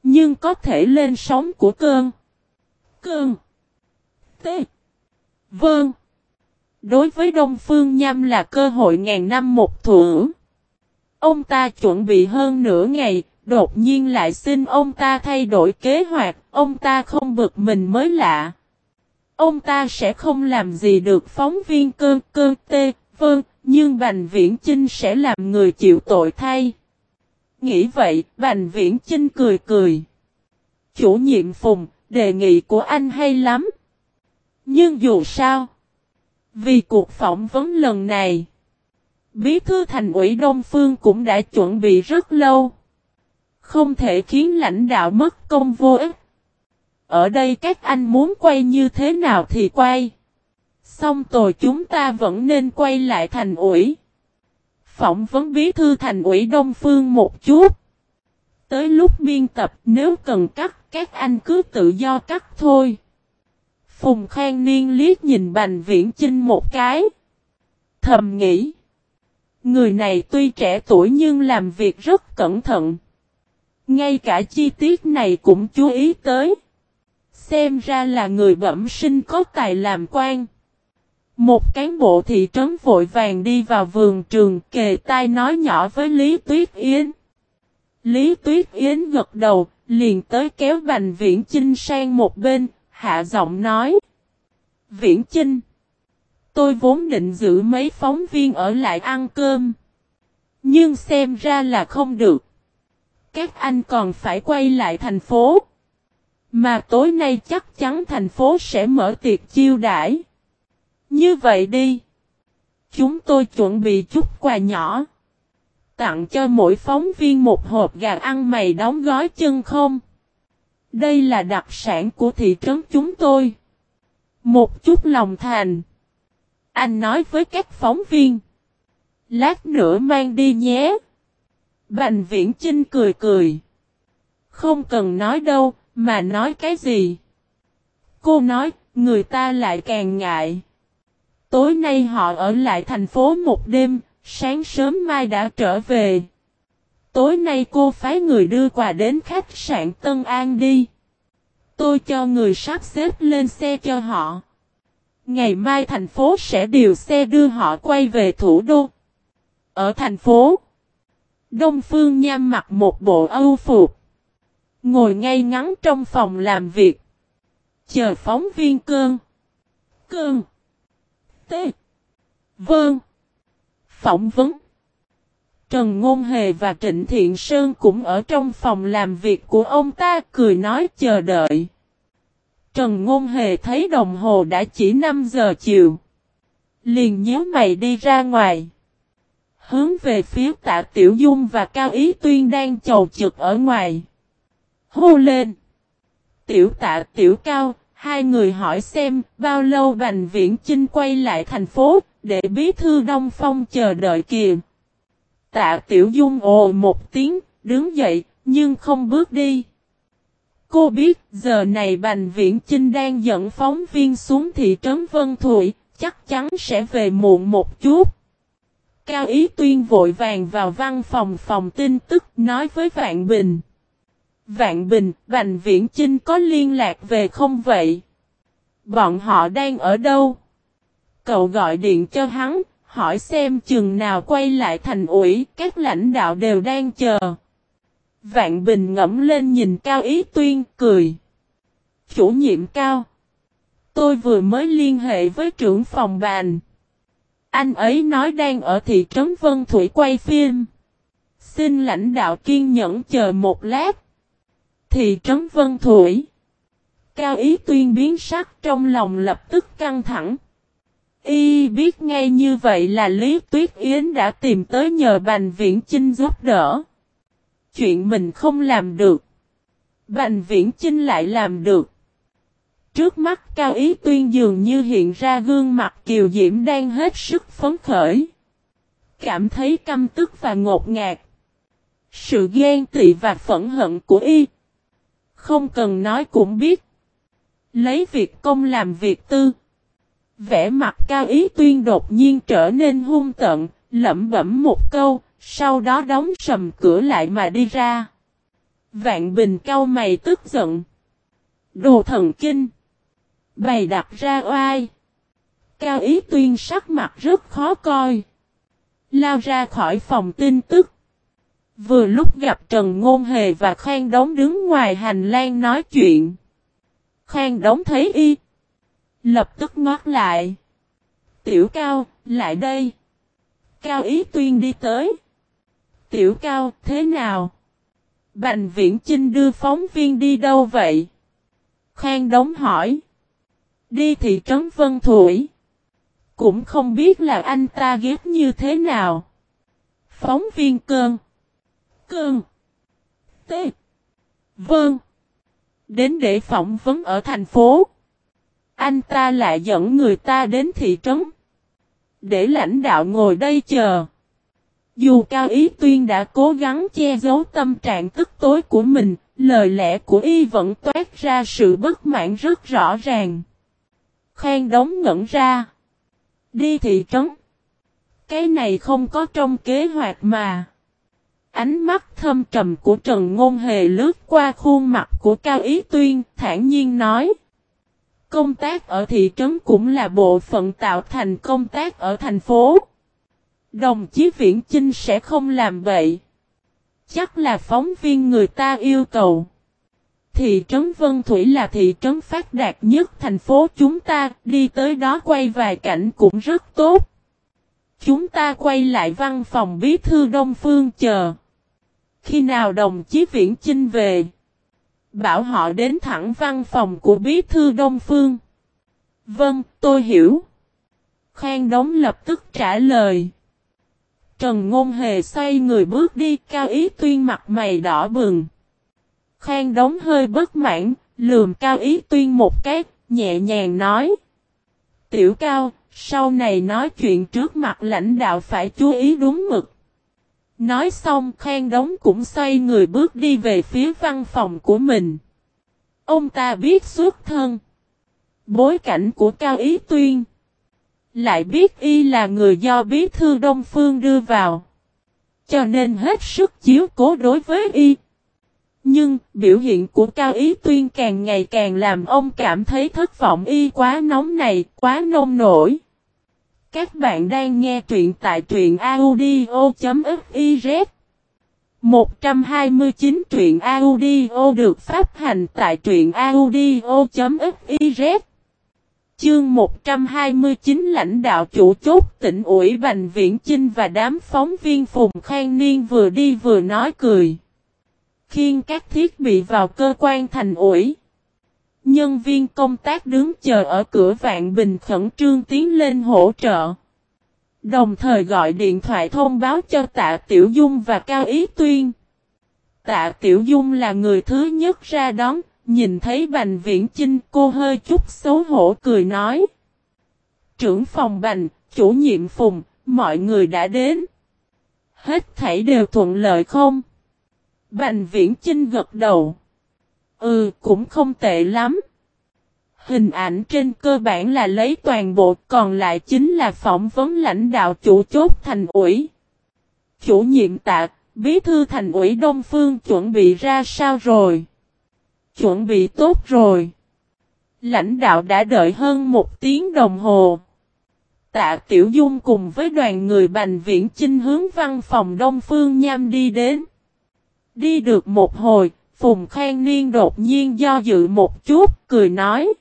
nhưng có thể lên sóng của cơn. Cơn. T. Vâng. Đối với Đông Phương Nham là cơ hội ngàn năm một thử. Ông ta chuẩn bị hơn nửa ngày, đột nhiên lại xin ông ta thay đổi kế hoạch, ông ta không bực mình mới lạ. Ông ta sẽ không làm gì được phóng viên cơn cơn tê, vâng, nhưng Bành Viễn Chinh sẽ làm người chịu tội thay. Nghĩ vậy, Bành Viễn Chinh cười cười. Chủ nhiệm Phùng, đề nghị của anh hay lắm. Nhưng dù sao, vì cuộc phỏng vấn lần này, Bí thư thành ủy Đông Phương cũng đã chuẩn bị rất lâu. Không thể khiến lãnh đạo mất công vô ích. Ở đây các anh muốn quay như thế nào thì quay. Xong rồi chúng ta vẫn nên quay lại thành ủy. Phỏng vấn bí thư thành ủy Đông Phương một chút. Tới lúc biên tập nếu cần cắt các anh cứ tự do cắt thôi. Phùng Khang Niên liếc nhìn Bành Viễn Chinh một cái. Thầm nghĩ. Người này tuy trẻ tuổi nhưng làm việc rất cẩn thận. Ngay cả chi tiết này cũng chú ý tới. Xem ra là người bẩm sinh có tài làm quan. Một cán bộ thị trấn vội vàng đi vào vườn trường kề tai nói nhỏ với Lý Tuyết Yến. Lý Tuyết Yến gật đầu, liền tới kéo Bành Viễn Chinh sang một bên, hạ giọng nói. Viễn Chinh, tôi vốn định giữ mấy phóng viên ở lại ăn cơm. Nhưng xem ra là không được. Các anh còn phải quay lại thành phố. Mà tối nay chắc chắn thành phố sẽ mở tiệc chiêu đãi. Như vậy đi. Chúng tôi chuẩn bị chút quà nhỏ. Tặng cho mỗi phóng viên một hộp gà ăn mày đóng gói chân không. Đây là đặc sản của thị trấn chúng tôi. Một chút lòng thành. Anh nói với các phóng viên. Lát nữa mang đi nhé. Bành viễn Trinh cười cười. Không cần nói đâu, mà nói cái gì? Cô nói, người ta lại càng ngại. Tối nay họ ở lại thành phố một đêm, sáng sớm mai đã trở về. Tối nay cô phái người đưa quà đến khách sạn Tân An đi. Tôi cho người sắp xếp lên xe cho họ. Ngày mai thành phố sẽ điều xe đưa họ quay về thủ đô. Ở thành phố, Đông Phương Nham mặc một bộ âu phục. Ngồi ngay ngắn trong phòng làm việc. Chờ phóng viên cơn. Cơn. T. Vâng. Phỏng vấn. Trần Ngôn Hề và Trịnh Thiện Sơn cũng ở trong phòng làm việc của ông ta cười nói chờ đợi. Trần Ngôn Hề thấy đồng hồ đã chỉ 5 giờ chiều. Liền nhớ mày đi ra ngoài. Hướng về phía tạ Tiểu Dung và Cao Ý Tuyên đang chầu trực ở ngoài. Hô lên. Tiểu tạ Tiểu Cao, hai người hỏi xem bao lâu Bành Viễn Chinh quay lại thành phố để bí thư Đông Phong chờ đợi kìa. Tạ Tiểu Dung ồ một tiếng, đứng dậy, nhưng không bước đi. Cô biết giờ này Bành Viễn Chinh đang dẫn phóng viên xuống thị trấn Vân Thụy, chắc chắn sẽ về muộn một chút. Cao Ý Tuyên vội vàng vào văn phòng phòng tin tức nói với Vạn Bình. Vạn Bình, Bành Viễn Chinh có liên lạc về không vậy? Bọn họ đang ở đâu? Cậu gọi điện cho hắn, hỏi xem chừng nào quay lại thành ủy, các lãnh đạo đều đang chờ. Vạn Bình ngẫm lên nhìn Cao Ý Tuyên, cười. Chủ nhiệm Cao. Tôi vừa mới liên hệ với trưởng phòng bàn. Anh ấy nói đang ở thị trấn Vân Thủy quay phim. Xin lãnh đạo kiên nhẫn chờ một lát. Thị trấn Vân Thủy. Cao ý tuyên biến sắc trong lòng lập tức căng thẳng. Y biết ngay như vậy là Lý Tuyết Yến đã tìm tới nhờ Bành Viễn Chinh giúp đỡ. Chuyện mình không làm được. Bành Viễn Chinh lại làm được. Trước mắt Cao Ý Tuyên dường như hiện ra gương mặt Kiều Diễm đang hết sức phấn khởi. Cảm thấy căm tức và ngột ngạt. Sự ghen tị và phẫn hận của Y. Không cần nói cũng biết. Lấy việc công làm việc tư. Vẽ mặt Cao Ý Tuyên đột nhiên trở nên hung tận, lẩm bẩm một câu, sau đó đóng sầm cửa lại mà đi ra. Vạn Bình cao mày tức giận. Đồ thần kinh. Bày đặt ra oai. Cao ý tuyên sắc mặt rất khó coi. Lao ra khỏi phòng tin tức. Vừa lúc gặp Trần Ngôn Hề và Khang Đống đứng ngoài hành lang nói chuyện. Khang Đống thấy y. Lập tức ngót lại. Tiểu Cao, lại đây. Cao ý tuyên đi tới. Tiểu Cao, thế nào? Bành Viễn Chinh đưa phóng viên đi đâu vậy? Khang Đống hỏi. Đi thị trấn Vân Thủy. Cũng không biết là anh ta ghét như thế nào. Phóng viên cơn. Cơn. T. Vâng. Đến để phỏng vấn ở thành phố. Anh ta lại dẫn người ta đến thị trấn. Để lãnh đạo ngồi đây chờ. Dù Cao Ý Tuyên đã cố gắng che giấu tâm trạng tức tối của mình, lời lẽ của y vẫn toát ra sự bất mãn rất rõ ràng. Khang đống ngẩn ra. Đi thị trấn. Cái này không có trong kế hoạch mà. Ánh mắt thâm trầm của Trần Ngôn Hề lướt qua khuôn mặt của Cao Ý Tuyên, thản nhiên nói. Công tác ở thị trấn cũng là bộ phận tạo thành công tác ở thành phố. Đồng chí Viễn Chinh sẽ không làm vậy. Chắc là phóng viên người ta yêu cầu. Thị trấn Vân Thủy là thị trấn phát đạt nhất thành phố chúng ta, đi tới đó quay vài cảnh cũng rất tốt. Chúng ta quay lại văn phòng bí thư Đông Phương chờ. Khi nào đồng chí Viễn Chinh về? Bảo họ đến thẳng văn phòng của bí thư Đông Phương. Vâng, tôi hiểu. Khang Đống lập tức trả lời. Trần Ngôn Hề xoay người bước đi cao ý tuyên mặt mày đỏ bừng. Khang Đống hơi bất mãn, lườm cao ý tuyên một cái, nhẹ nhàng nói. Tiểu cao, sau này nói chuyện trước mặt lãnh đạo phải chú ý đúng mực. Nói xong khen Đống cũng xoay người bước đi về phía văn phòng của mình. Ông ta biết xuất thân. Bối cảnh của Cao Ý Tuyên. Lại biết y là người do bí thư Đông Phương đưa vào. Cho nên hết sức chiếu cố đối với y. Nhưng biểu hiện của Cao Ý Tuyên càng ngày càng làm ông cảm thấy thất vọng y quá nóng này, quá nông nổi. Các bạn đang nghe truyện tại truyện audio.fiz 129 truyện audio được phát hành tại truyện audio.fiz Chương 129 lãnh đạo chủ chốt tỉnh ủy Bành Viễn Chinh và đám phóng viên Phùng Khang Niên vừa đi vừa nói cười. Khiên các thiết bị vào cơ quan thành ủy. Nhân viên công tác đứng chờ ở cửa vạn bình khẩn trương tiến lên hỗ trợ. Đồng thời gọi điện thoại thông báo cho tạ Tiểu Dung và Cao Ý Tuyên. Tạ Tiểu Dung là người thứ nhất ra đón, nhìn thấy Bành Viễn Chinh cô hơi chút xấu hổ cười nói. Trưởng phòng Bành, chủ nhiệm Phùng, mọi người đã đến. Hết thảy đều thuận lợi không? Bành Viễn Chinh gật đầu. Ừ, cũng không tệ lắm. Hình ảnh trên cơ bản là lấy toàn bộ, còn lại chính là phỏng vấn lãnh đạo chủ chốt thành ủy. Chủ nhiệm tạ, bí thư thành ủy Đông Phương chuẩn bị ra sao rồi? Chuẩn bị tốt rồi. Lãnh đạo đã đợi hơn một tiếng đồng hồ. Tạ Tiểu Dung cùng với đoàn người Bành Viễn Chinh hướng văn phòng Đông Phương Nham đi đến. Đi được một hồi, Phùng Khang Niên đột nhiên do dự một chút, cười nói.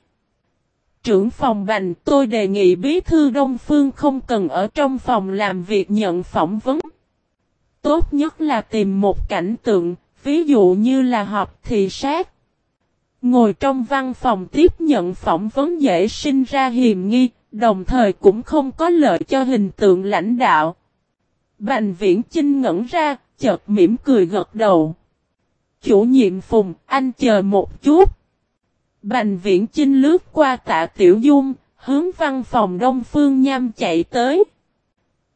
Trưởng phòng Bành tôi đề nghị bí thư Đông Phương không cần ở trong phòng làm việc nhận phỏng vấn. Tốt nhất là tìm một cảnh tượng, ví dụ như là họp thị sát. Ngồi trong văn phòng tiếp nhận phỏng vấn dễ sinh ra hiềm nghi, đồng thời cũng không có lợi cho hình tượng lãnh đạo. Bành viễn Trinh ngẩn ra, chợt mỉm cười gật đầu. Chủ nhiệm Phùng, anh chờ một chút. Bành viễn chinh lướt qua tạ Tiểu Dung, hướng văn phòng Đông Phương Nham chạy tới.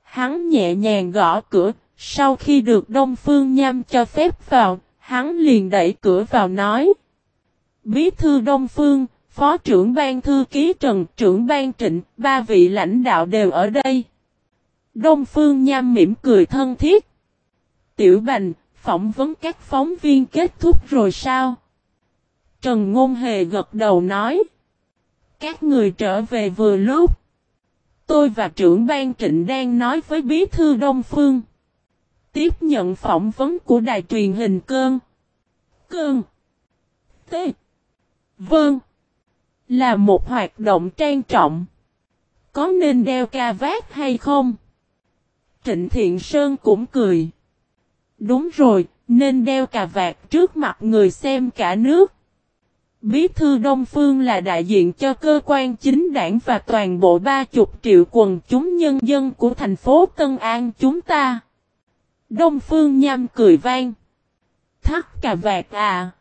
Hắn nhẹ nhàng gõ cửa, sau khi được Đông Phương Nham cho phép vào, hắn liền đẩy cửa vào nói. Bí thư Đông Phương, Phó trưởng ban thư ký Trần, trưởng ban trịnh, ba vị lãnh đạo đều ở đây. Đông Phương Nham mỉm cười thân thiết. Tiểu Bành, phỏng vấn các phóng viên kết thúc rồi sao? Trần Ngôn Hề gật đầu nói. Các người trở về vừa lúc. Tôi và trưởng ban trịnh đang nói với bí thư Đông Phương. Tiếp nhận phỏng vấn của đài truyền hình cơn. Cơn. T. Vâng. Là một hoạt động trang trọng. Có nên đeo ca vát hay không? Trịnh Thiện Sơn cũng cười. Đúng rồi, nên đeo cà vạt trước mặt người xem cả nước. Bí thư Đông Phương là đại diện cho cơ quan chính đảng và toàn bộ ba chục triệu quần chúng nhân dân của thành phố Tân An chúng ta. Đông Phương nham cười vang. Thắt cà vạt à.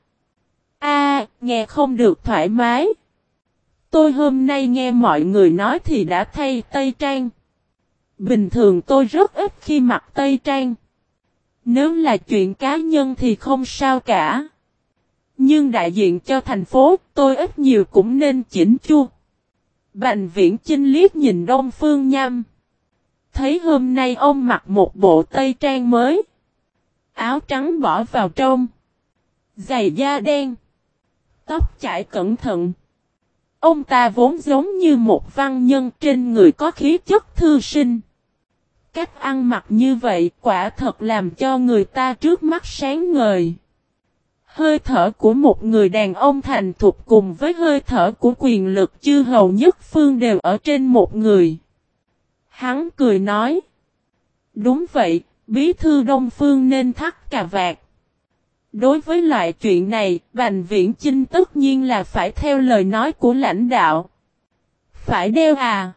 A, nghe không được thoải mái. Tôi hôm nay nghe mọi người nói thì đã thay Tây Trang. Bình thường tôi rất ít khi mặc Tây Trang. Nếu là chuyện cá nhân thì không sao cả. Nhưng đại diện cho thành phố, tôi ít nhiều cũng nên chỉnh chu. Bành viễn chinh liếc nhìn Đông Phương Nham. Thấy hôm nay ông mặc một bộ tây trang mới. Áo trắng bỏ vào trong. Giày da đen. Tóc chải cẩn thận. Ông ta vốn giống như một văn nhân trên người có khí chất thư sinh. Cách ăn mặc như vậy quả thật làm cho người ta trước mắt sáng ngời. Hơi thở của một người đàn ông thành thục cùng với hơi thở của quyền lực chư hầu nhất phương đều ở trên một người. Hắn cười nói. Đúng vậy, bí thư Đông Phương nên thắt cà vạt. Đối với loại chuyện này, Bành Viễn Chinh tất nhiên là phải theo lời nói của lãnh đạo. Phải đeo à?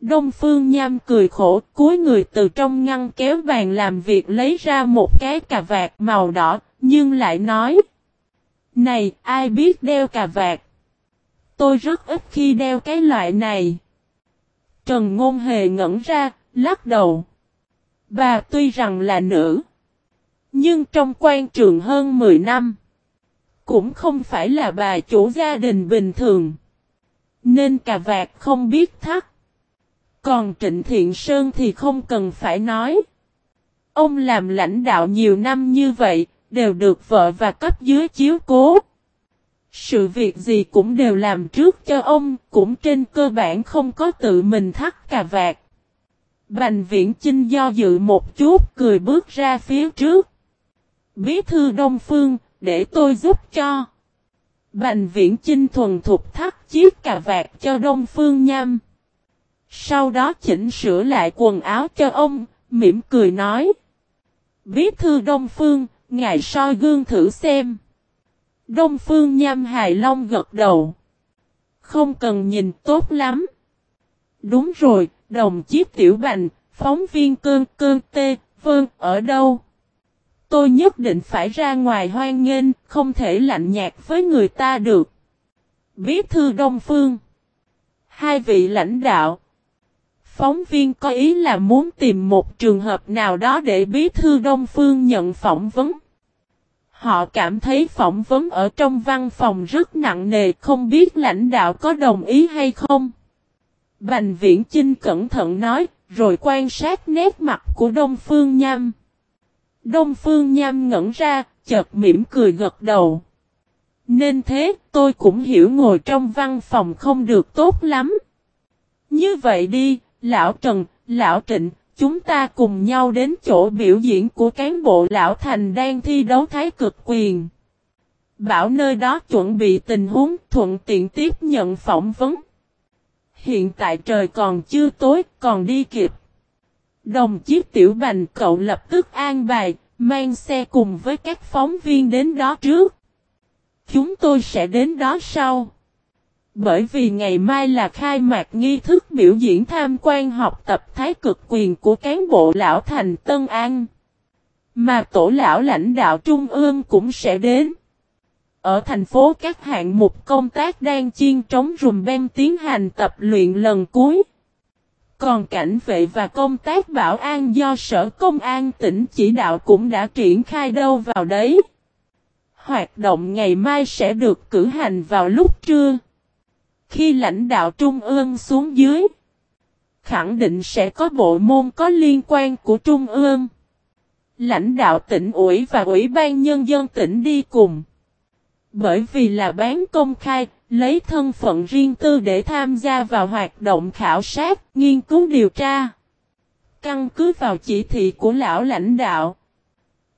Đông Phương Nham cười khổ, cúi người từ trong ngăn kéo bàn làm việc lấy ra một cái cà vạt màu đỏ, nhưng lại nói. Này, ai biết đeo cà vạt? Tôi rất ít khi đeo cái loại này. Trần Ngôn Hề ngẩn ra, lắc đầu. Bà tuy rằng là nữ. Nhưng trong quan trường hơn 10 năm. Cũng không phải là bà chủ gia đình bình thường. Nên cà vạt không biết thắt. Còn Trịnh Thiện Sơn thì không cần phải nói. Ông làm lãnh đạo nhiều năm như vậy, đều được vợ và cấp dưới chiếu cố. Sự việc gì cũng đều làm trước cho ông, cũng trên cơ bản không có tự mình thắt cà vạt. Bành viễn Chinh do dự một chút, cười bước ra phía trước. Bí thư Đông Phương, để tôi giúp cho. Bành viễn Chinh thuần thục thắt chiếc cà vạt cho Đông Phương nhâm. Sau đó chỉnh sửa lại quần áo cho ông, mỉm cười nói. Bí thư Đông Phương, ngài soi gương thử xem. Đông Phương Nham hài long gật đầu. Không cần nhìn tốt lắm. Đúng rồi, đồng chí Tiểu Bành, phóng viên cơn cơn tê, Vương ở đâu? Tôi nhất định phải ra ngoài hoan nghênh, không thể lạnh nhạt với người ta được. Bí thư Đông Phương. Hai vị lãnh đạo. Phóng viên có ý là muốn tìm một trường hợp nào đó để bí thư Đông Phương nhận phỏng vấn. Họ cảm thấy phỏng vấn ở trong văn phòng rất nặng nề không biết lãnh đạo có đồng ý hay không. Bành viễn Chinh cẩn thận nói, rồi quan sát nét mặt của Đông Phương Nham. Đông Phương Nham ngẩn ra, chợt mỉm cười gật đầu. Nên thế, tôi cũng hiểu ngồi trong văn phòng không được tốt lắm. Như vậy đi, Lão Trần, Lão Trịnh, chúng ta cùng nhau đến chỗ biểu diễn của cán bộ Lão Thành đang thi đấu thái cực quyền. Bảo nơi đó chuẩn bị tình huống thuận tiện tiếp nhận phỏng vấn. Hiện tại trời còn chưa tối, còn đi kịp. Đồng chí Tiểu Bành cậu lập tức an bài, mang xe cùng với các phóng viên đến đó trước. Chúng tôi sẽ đến đó sau. Bởi vì ngày mai là khai mạc nghi thức biểu diễn tham quan học tập thái cực quyền của cán bộ lão thành Tân An. Mà tổ lão lãnh đạo Trung ương cũng sẽ đến. Ở thành phố các hạng mục công tác đang chiên trống rùm bem tiến hành tập luyện lần cuối. Còn cảnh vệ và công tác bảo an do Sở Công an tỉnh chỉ đạo cũng đã triển khai đâu vào đấy. Hoạt động ngày mai sẽ được cử hành vào lúc trưa. Khi lãnh đạo Trung ương xuống dưới, khẳng định sẽ có bộ môn có liên quan của Trung ương. Lãnh đạo tỉnh ủy và ủy ban nhân dân tỉnh đi cùng. Bởi vì là bán công khai, lấy thân phận riêng tư để tham gia vào hoạt động khảo sát, nghiên cứu điều tra. Căn cứ vào chỉ thị của lão lãnh đạo.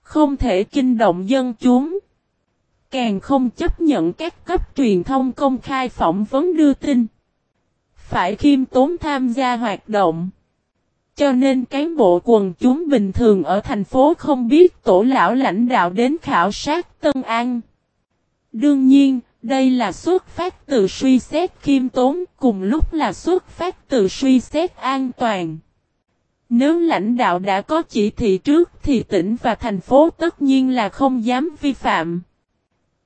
Không thể kinh động dân chúng. Càng không chấp nhận các cấp truyền thông công khai phỏng vấn đưa tin. Phải khiêm tốn tham gia hoạt động. Cho nên cán bộ quần chúng bình thường ở thành phố không biết tổ lão lãnh đạo đến khảo sát Tân An. Đương nhiên, đây là xuất phát từ suy xét khiêm tốn cùng lúc là xuất phát từ suy xét an toàn. Nếu lãnh đạo đã có chỉ thị trước thì tỉnh và thành phố tất nhiên là không dám vi phạm.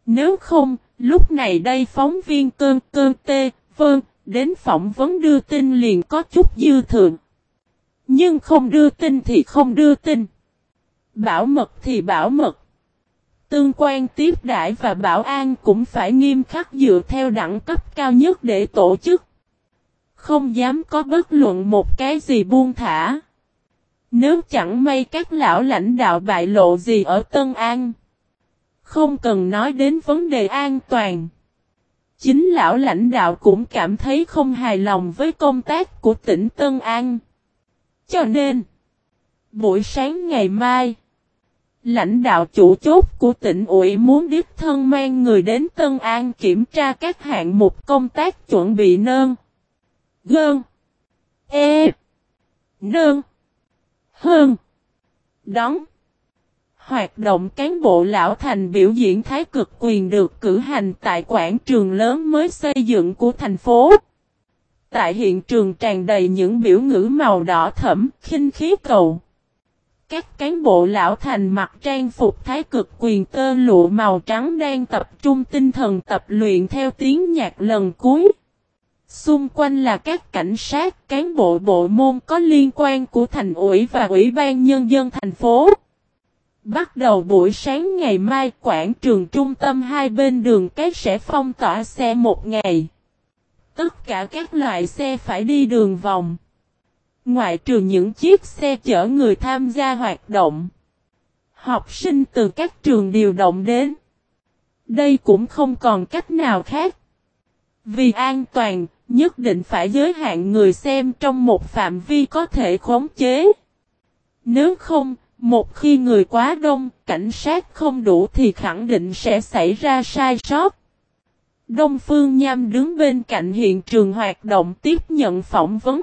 Nếu không, lúc này đây phóng viên cơn cơn tê, vâng, đến phỏng vấn đưa tin liền có chút dư thượng. Nhưng không đưa tin thì không đưa tin. Bảo mật thì bảo mật. Tương quan tiếp đãi và bảo an cũng phải nghiêm khắc dựa theo đẳng cấp cao nhất để tổ chức. Không dám có bất luận một cái gì buông thả. Nếu chẳng may các lão lãnh đạo bại lộ gì ở Tân An. Không cần nói đến vấn đề an toàn. Chính lão lãnh đạo cũng cảm thấy không hài lòng với công tác của tỉnh Tân An. Cho nên, buổi sáng ngày mai, lãnh đạo chủ chốt của tỉnh ủy muốn đích thân mang người đến Tân An kiểm tra các hạng mục công tác chuẩn bị nơn. Gơn. E. Nơn. Hơn. đóng Hoạt động cán bộ lão thành biểu diễn thái cực quyền được cử hành tại quảng trường lớn mới xây dựng của thành phố. Tại hiện trường tràn đầy những biểu ngữ màu đỏ thẫm, khinh khí cầu. Các cán bộ lão thành mặc trang phục thái cực quyền tơ lụa màu trắng đang tập trung tinh thần tập luyện theo tiếng nhạc lần cuối. Xung quanh là các cảnh sát, cán bộ bộ môn có liên quan của thành ủy và ủy ban nhân dân thành phố. Bắt đầu buổi sáng ngày mai quảng trường trung tâm hai bên đường cái sẽ phong tỏa xe một ngày. Tất cả các loại xe phải đi đường vòng. Ngoại trừ những chiếc xe chở người tham gia hoạt động. Học sinh từ các trường điều động đến. Đây cũng không còn cách nào khác. Vì an toàn, nhất định phải giới hạn người xem trong một phạm vi có thể khống chế. Nếu không, một khi người quá đông, cảnh sát không đủ thì khẳng định sẽ xảy ra sai sót. Đông Phương Nham đứng bên cạnh hiện trường hoạt động tiếp nhận phỏng vấn.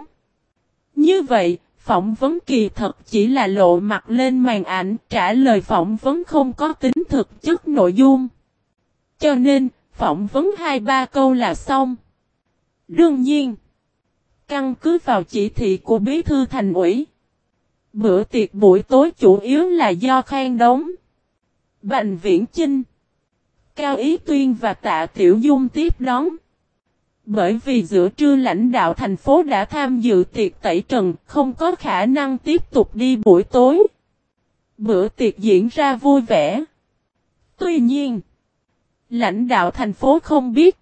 Như vậy, phỏng vấn kỳ thật chỉ là lộ mặt lên màn ảnh, trả lời phỏng vấn không có tính thực chất nội dung. Cho nên, phỏng vấn hai ba câu là xong. Đương nhiên, căn cứ vào chỉ thị của bí thư thành ủy, bữa tiệc buổi tối chủ yếu là do Khang đóng. Bành Viễn Chinh, Cao Ý Tuyên và Tạ Tiểu Dung tiếp đón. Bởi vì giữa trưa lãnh đạo thành phố đã tham dự tiệc tẩy trần, không có khả năng tiếp tục đi buổi tối. Bữa tiệc diễn ra vui vẻ. Tuy nhiên, lãnh đạo thành phố không biết.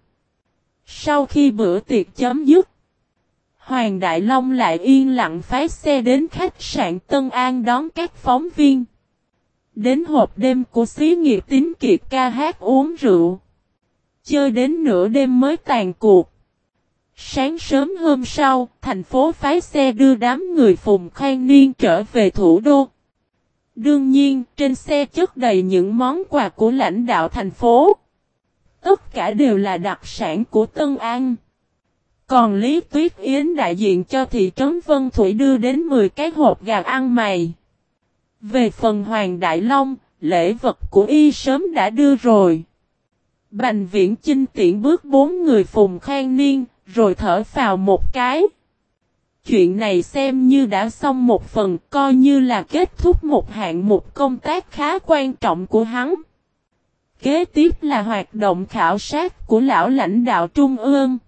Sau khi bữa tiệc chấm dứt, Hoàng Đại Long lại yên lặng phái xe đến khách sạn Tân An đón các phóng viên. Đến hộp đêm của xí nghiệp tín kiệt ca hát uống rượu. Chơi đến nửa đêm mới tàn cuộc. Sáng sớm hôm sau, thành phố phái xe đưa đám người Phùng Khang Niên trở về thủ đô. Đương nhiên, trên xe chất đầy những món quà của lãnh đạo thành phố. Tất cả đều là đặc sản của Tân An. Còn Lý Tuyết Yến đại diện cho thị trấn Vân Thủy đưa đến 10 cái hộp gà ăn mày. Về phần Hoàng Đại Long, lễ vật của y sớm đã đưa rồi. Bành viễn chinh tiện bước bốn người phùng khang niên, rồi thở vào một cái. Chuyện này xem như đã xong một phần, coi như là kết thúc một hạng mục công tác khá quan trọng của hắn. Kế tiếp là hoạt động khảo sát của lão lãnh đạo Trung ương.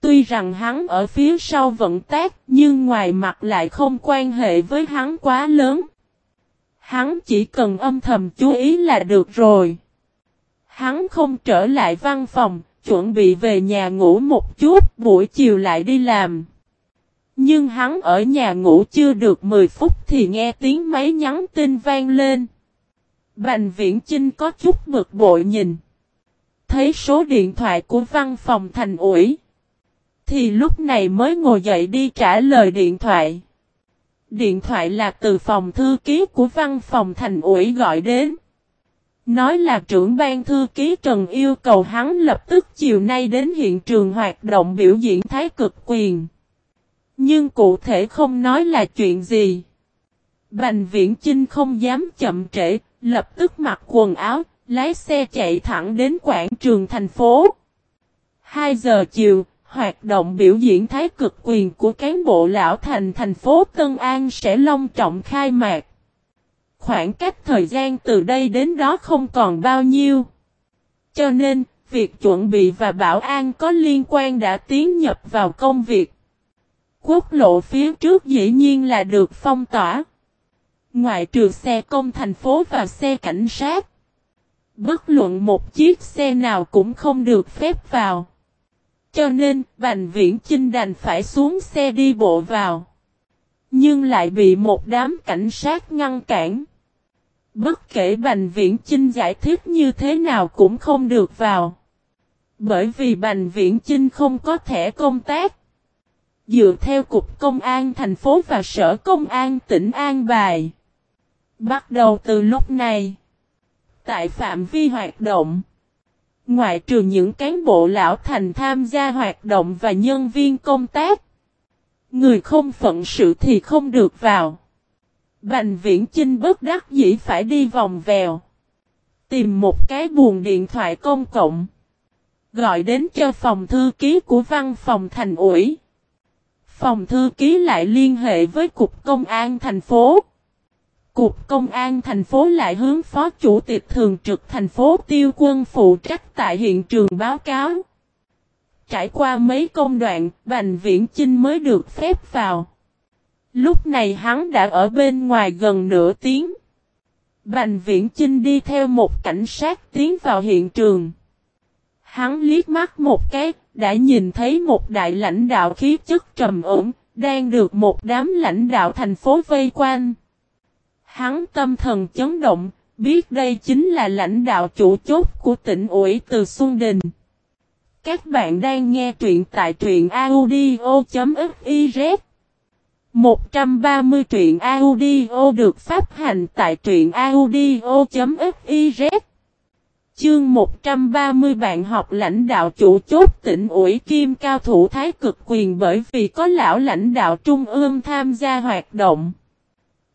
Tuy rằng hắn ở phía sau vận tác, nhưng ngoài mặt lại không quan hệ với hắn quá lớn. Hắn chỉ cần âm thầm chú ý là được rồi. Hắn không trở lại văn phòng, chuẩn bị về nhà ngủ một chút, buổi chiều lại đi làm. Nhưng hắn ở nhà ngủ chưa được 10 phút thì nghe tiếng máy nhắn tin vang lên. Bành viễn Chinh có chút bực bội nhìn. Thấy số điện thoại của văn phòng thành ủi. Thì lúc này mới ngồi dậy đi trả lời điện thoại. Điện thoại là từ phòng thư ký của văn phòng thành ủy gọi đến. Nói là trưởng ban thư ký Trần yêu cầu hắn lập tức chiều nay đến hiện trường hoạt động biểu diễn thái cực quyền. Nhưng cụ thể không nói là chuyện gì. Bành viễn Chinh không dám chậm trễ, lập tức mặc quần áo, lái xe chạy thẳng đến quảng trường thành phố. 2 giờ chiều, hoạt động biểu diễn thái cực quyền của cán bộ lão thành thành phố Tân An sẽ long trọng khai mạc. Khoảng cách thời gian từ đây đến đó không còn bao nhiêu. Cho nên, việc chuẩn bị và bảo an có liên quan đã tiến nhập vào công việc. Quốc lộ phía trước dĩ nhiên là được phong tỏa. Ngoại trừ xe công thành phố và xe cảnh sát. Bất luận một chiếc xe nào cũng không được phép vào. Cho nên, Bành Viễn Chinh đành phải xuống xe đi bộ vào. Nhưng lại bị một đám cảnh sát ngăn cản. Bất kể Bành Viễn Chinh giải thích như thế nào cũng không được vào. Bởi vì Bành Viễn Chinh không có thẻ công tác. Dựa theo Cục Công an thành phố và Sở Công an tỉnh An Bài. Bắt đầu từ lúc này. Tại phạm vi hoạt động. Ngoại trừ những cán bộ lão thành tham gia hoạt động và nhân viên công tác. Người không phận sự thì không được vào. Bành viễn Trinh bất đắc dĩ phải đi vòng vèo. Tìm một cái buồn điện thoại công cộng. Gọi đến cho phòng thư ký của văn phòng thành ủy. Phòng thư ký lại liên hệ với Cục Công an thành phố. Cục Công an thành phố lại hướng Phó Chủ tịch Thường trực thành phố Tiêu Quân phụ trách tại hiện trường báo cáo. Trải qua mấy công đoạn, Bành Viễn Chinh mới được phép vào. Lúc này hắn đã ở bên ngoài gần nửa tiếng. Bành Viễn Chinh đi theo một cảnh sát tiến vào hiện trường. Hắn liếc mắt một cái, đã nhìn thấy một đại lãnh đạo khí chất trầm ổn, đang được một đám lãnh đạo thành phố vây quanh. Hắn tâm thần chấn động, biết đây chính là lãnh đạo chủ chốt của tỉnh ủy từ Xuân Đình. Các bạn đang nghe truyện tại truyện audio.fiz 130 truyện audio được phát hành tại truyện audio.fiz Chương 130 bạn học lãnh đạo chủ chốt tỉnh ủy kim cao thủ thái cực quyền bởi vì có lão lãnh đạo trung ương tham gia hoạt động.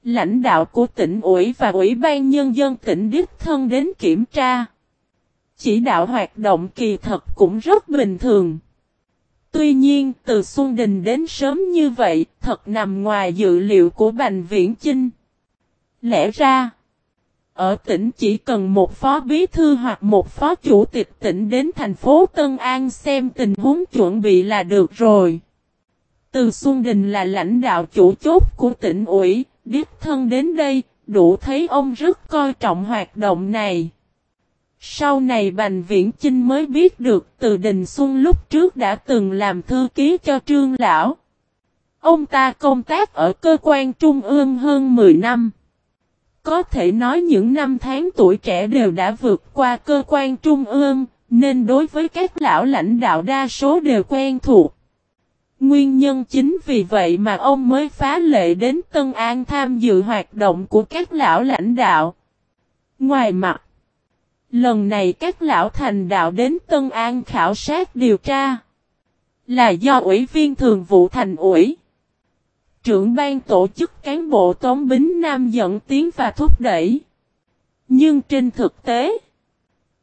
Lãnh đạo của tỉnh ủy và ủy ban nhân dân tỉnh đích thân đến kiểm tra. Chỉ đạo hoạt động kỳ thật cũng rất bình thường. Tuy nhiên, từ Xuân Đình đến sớm như vậy, thật nằm ngoài dự liệu của Bành Viễn Chinh. Lẽ ra, ở tỉnh chỉ cần một phó bí thư hoặc một phó chủ tịch tỉnh đến thành phố Tân An xem tình huống chuẩn bị là được rồi. Từ Xuân Đình là lãnh đạo chủ chốt của tỉnh ủy, đích thân đến đây, đủ thấy ông rất coi trọng hoạt động này. Sau này Bành Viễn Chinh mới biết được từ Đình Xuân lúc trước đã từng làm thư ký cho Trương Lão. Ông ta công tác ở cơ quan trung ương hơn 10 năm. Có thể nói những năm tháng tuổi trẻ đều đã vượt qua cơ quan trung ương, nên đối với các lão lãnh đạo đa số đều quen thuộc. Nguyên nhân chính vì vậy mà ông mới phá lệ đến Tân An tham dự hoạt động của các lão lãnh đạo. Ngoài mặt, lần này các lão thành đạo đến Tân An khảo sát điều tra là do Ủy viên Thường vụ Thành ủy, trưởng ban tổ chức cán bộ Tống Bính Nam dẫn tiến và thúc đẩy. Nhưng trên thực tế,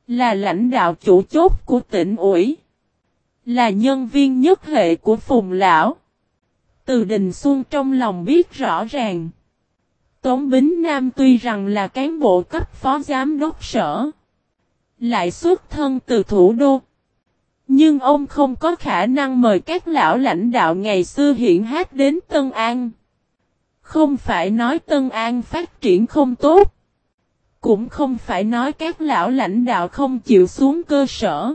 là lãnh đạo chủ chốt của tỉnh ủy. Là nhân viên nhất hệ của Phùng Lão. Từ Đình Xuân trong lòng biết rõ ràng. Tống Bính Nam tuy rằng là cán bộ cấp phó giám đốc sở. Lại xuất thân từ thủ đô. Nhưng ông không có khả năng mời các lão lãnh đạo ngày xưa hiện hát đến Tân An. Không phải nói Tân An phát triển không tốt. Cũng không phải nói các lão lãnh đạo không chịu xuống cơ sở.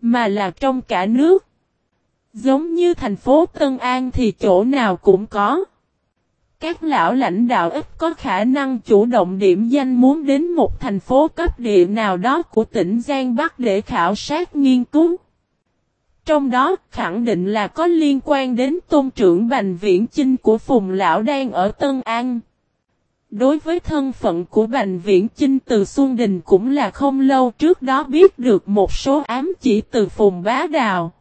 Mà là trong cả nước. Giống như thành phố Tân An thì chỗ nào cũng có. Các lão lãnh đạo ít có khả năng chủ động điểm danh muốn đến một thành phố cấp địa nào đó của tỉnh Giang Bắc để khảo sát nghiên cứu. Trong đó, khẳng định là có liên quan đến tôn trưởng Bành Viễn Chinh của Phùng Lão đang ở Tân An. Đối với thân phận của Bành Viễn Chinh từ Xuân Đình cũng là không lâu trước đó biết được một số ám chỉ từ Phùng Bá Đào.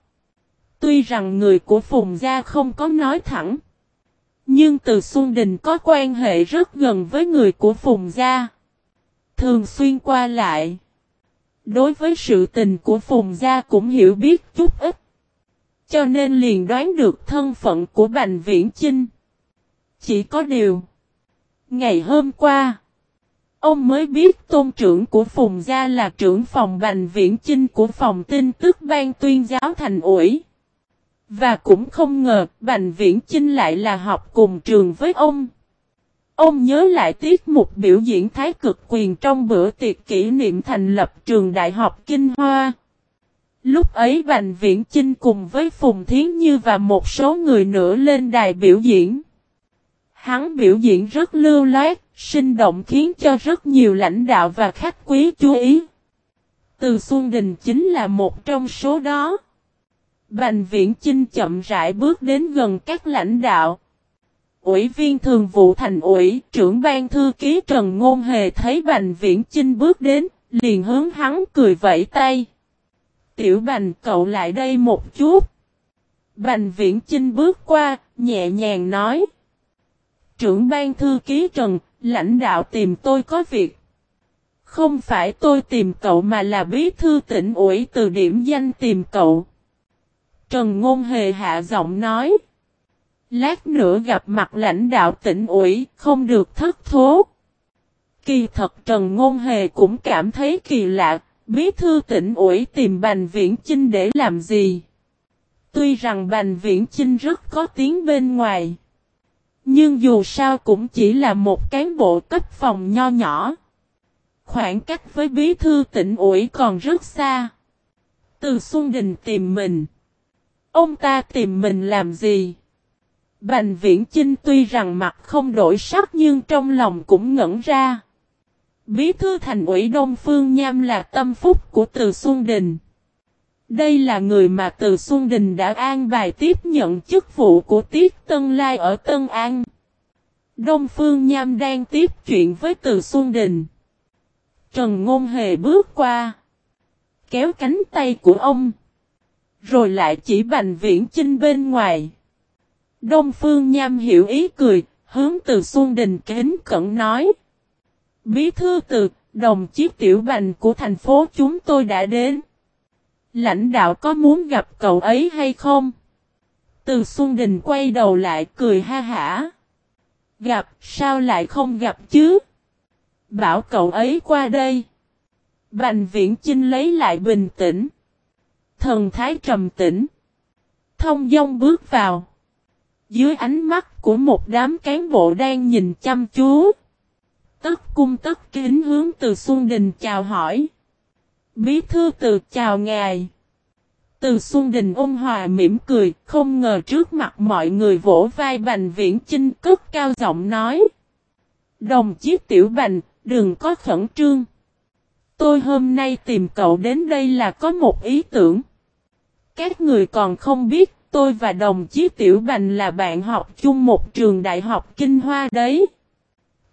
Tuy rằng người của Phùng Gia không có nói thẳng. Nhưng từ Xuân Đình có quan hệ rất gần với người của Phùng Gia. Thường xuyên qua lại. Đối với sự tình của Phùng Gia cũng hiểu biết chút ít. Cho nên liền đoán được thân phận của Bành Viễn Chinh. Chỉ có điều. Ngày hôm qua, ông mới biết tôn trưởng của Phùng Gia là trưởng phòng Bành Viễn Chinh của phòng tin tức ban tuyên giáo thành ủi. Và cũng không ngờ Bành Viễn Chinh lại là học cùng trường với ông. Ông nhớ lại tiết mục biểu diễn thái cực quyền trong bữa tiệc kỷ niệm thành lập trường Đại học Kinh Hoa. Lúc ấy Bành Viễn Chinh cùng với Phùng Thiến Như và một số người nữa lên đài biểu diễn. Hắn biểu diễn rất lưu loát, sinh động khiến cho rất nhiều lãnh đạo và khách quý chú ý. Từ Xuân Đình chính là một trong số đó. Bành Viễn Chinh chậm rãi bước đến gần các lãnh đạo. Ủy viên thường vụ thành ủy, trưởng ban thư ký Trần Ngôn Hề thấy Bành Viễn Chinh bước đến, liền hướng hắn cười vẫy tay. Tiểu Bành cậu lại đây một chút. Bành Viễn Chinh bước qua, nhẹ nhàng nói. Trưởng ban thư ký Trần, lãnh đạo tìm tôi có việc. Không phải tôi tìm cậu mà là bí thư tỉnh ủy từ điểm danh tìm cậu. Trần Ngôn Hề hạ giọng nói. Lát nữa gặp mặt lãnh đạo tỉnh ủy, không được thất thố. Kỳ thật Trần Ngôn Hề cũng cảm thấy kỳ lạ, bí thư tỉnh ủy tìm Bành Viễn Chinh để làm gì? Tuy rằng Bành Viễn Chinh rất có tiếng bên ngoài. Nhưng dù sao cũng chỉ là một cán bộ cấp phòng nho nhỏ. Khoảng cách với bí thư tỉnh ủy còn rất xa. Từ Xuân Đình tìm mình. Ông ta tìm mình làm gì? Bành viễn Trinh tuy rằng mặt không đổi sắc nhưng trong lòng cũng ngẩn ra. Bí thư thành ủy Đông Phương Nham là tâm phúc của Từ Xuân Đình. Đây là người mà Từ Xuân Đình đã an bài tiếp nhận chức vụ của Tiết Tân Lai ở Tân An. Đông Phương Nham đang tiếp chuyện với Từ Xuân Đình. Trần Ngôn Hề bước qua. Kéo cánh tay của ông. Rồi lại chỉ bành viễn chinh bên ngoài. Đông Phương Nham hiểu ý cười, hướng từ Xuân Đình kính cẩn nói. Bí thư từ, đồng chiếc tiểu bành của thành phố chúng tôi đã đến. Lãnh đạo có muốn gặp cậu ấy hay không? Từ Xuân Đình quay đầu lại cười ha hả. Gặp, sao lại không gặp chứ? Bảo cậu ấy qua đây. Bành viễn Trinh lấy lại bình tĩnh. Thần thái trầm tĩnh. Thông Dông bước vào. Dưới ánh mắt của một đám cán bộ đang nhìn chăm chú. Tất cung tất kính hướng từ Xuân Đình chào hỏi. Bí thư từ chào ngài. Từ Xuân Đình ôn hòa mỉm cười, không ngờ trước mặt mọi người vỗ vai Bành Viễn Chinh cất cao giọng nói. Đồng chí Tiểu Bành, đừng có khẩn trương. Tôi hôm nay tìm cậu đến đây là có một ý tưởng. Các người còn không biết, tôi và đồng chí Tiểu Bành là bạn học chung một trường đại học Kinh Hoa đấy.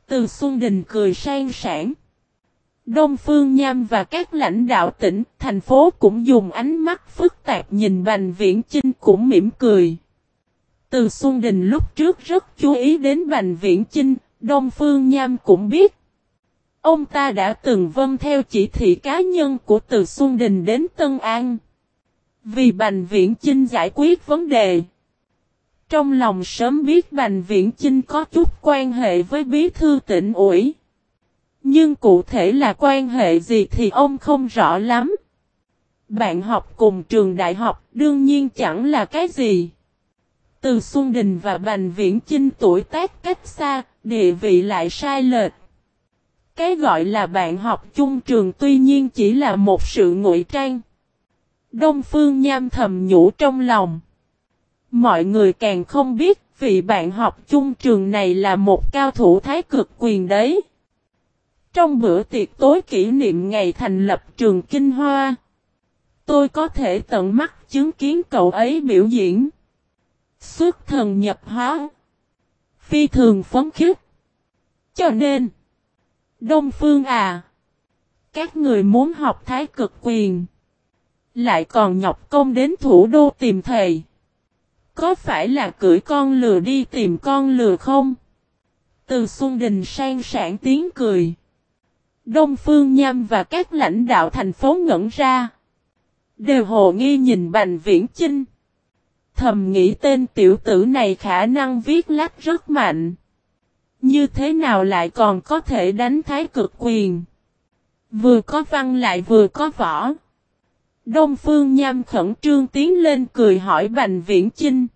Từ Xuân Đình cười sang sảng. Đông Phương Nham và các lãnh đạo tỉnh, thành phố cũng dùng ánh mắt phức tạp nhìn Bành Viễn Chinh cũng mỉm cười. Từ Xuân Đình lúc trước rất chú ý đến Bành Viễn Chinh, Đông Phương Nham cũng biết. Ông ta đã từng vâng theo chỉ thị cá nhân của Từ Xuân Đình đến Tân An. Vì Bành Viễn Chinh giải quyết vấn đề. Trong lòng sớm biết Bành Viễn Chinh có chút quan hệ với bí thư tỉnh ủy. Nhưng cụ thể là quan hệ gì thì ông không rõ lắm. Bạn học cùng trường đại học đương nhiên chẳng là cái gì. Từ Xuân Đình và Bành Viễn Chinh tuổi tác cách xa, địa vị lại sai lệch. Cái gọi là bạn học chung trường tuy nhiên chỉ là một sự ngụy trang. Đông Phương Nham thầm nhủ trong lòng. Mọi người càng không biết vị bạn học chung trường này là một cao thủ thái cực quyền đấy. Trong bữa tiệc tối kỷ niệm ngày thành lập trường Kinh Hoa, tôi có thể tận mắt chứng kiến cậu ấy biểu diễn. Xuất thần nhập hóa. Phi thường phấn khích. Cho nên, Đông Phương à, các người muốn học thái cực quyền, lại còn nhọc công đến thủ đô tìm thầy. Có phải là cưỡi con lừa đi tìm con lừa không? Từ Xuân Đình sang sản tiếng cười. Đông Phương Nham và các lãnh đạo thành phố ngẩn ra. Đều hồ nghi nhìn Bành Viễn Chinh. Thầm nghĩ tên tiểu tử này khả năng viết lách rất mạnh. Như thế nào lại còn có thể đánh thái cực quyền? Vừa có văn lại vừa có võ. Đông Phương Nham khẩn trương tiến lên cười hỏi Bành Viễn Chinh.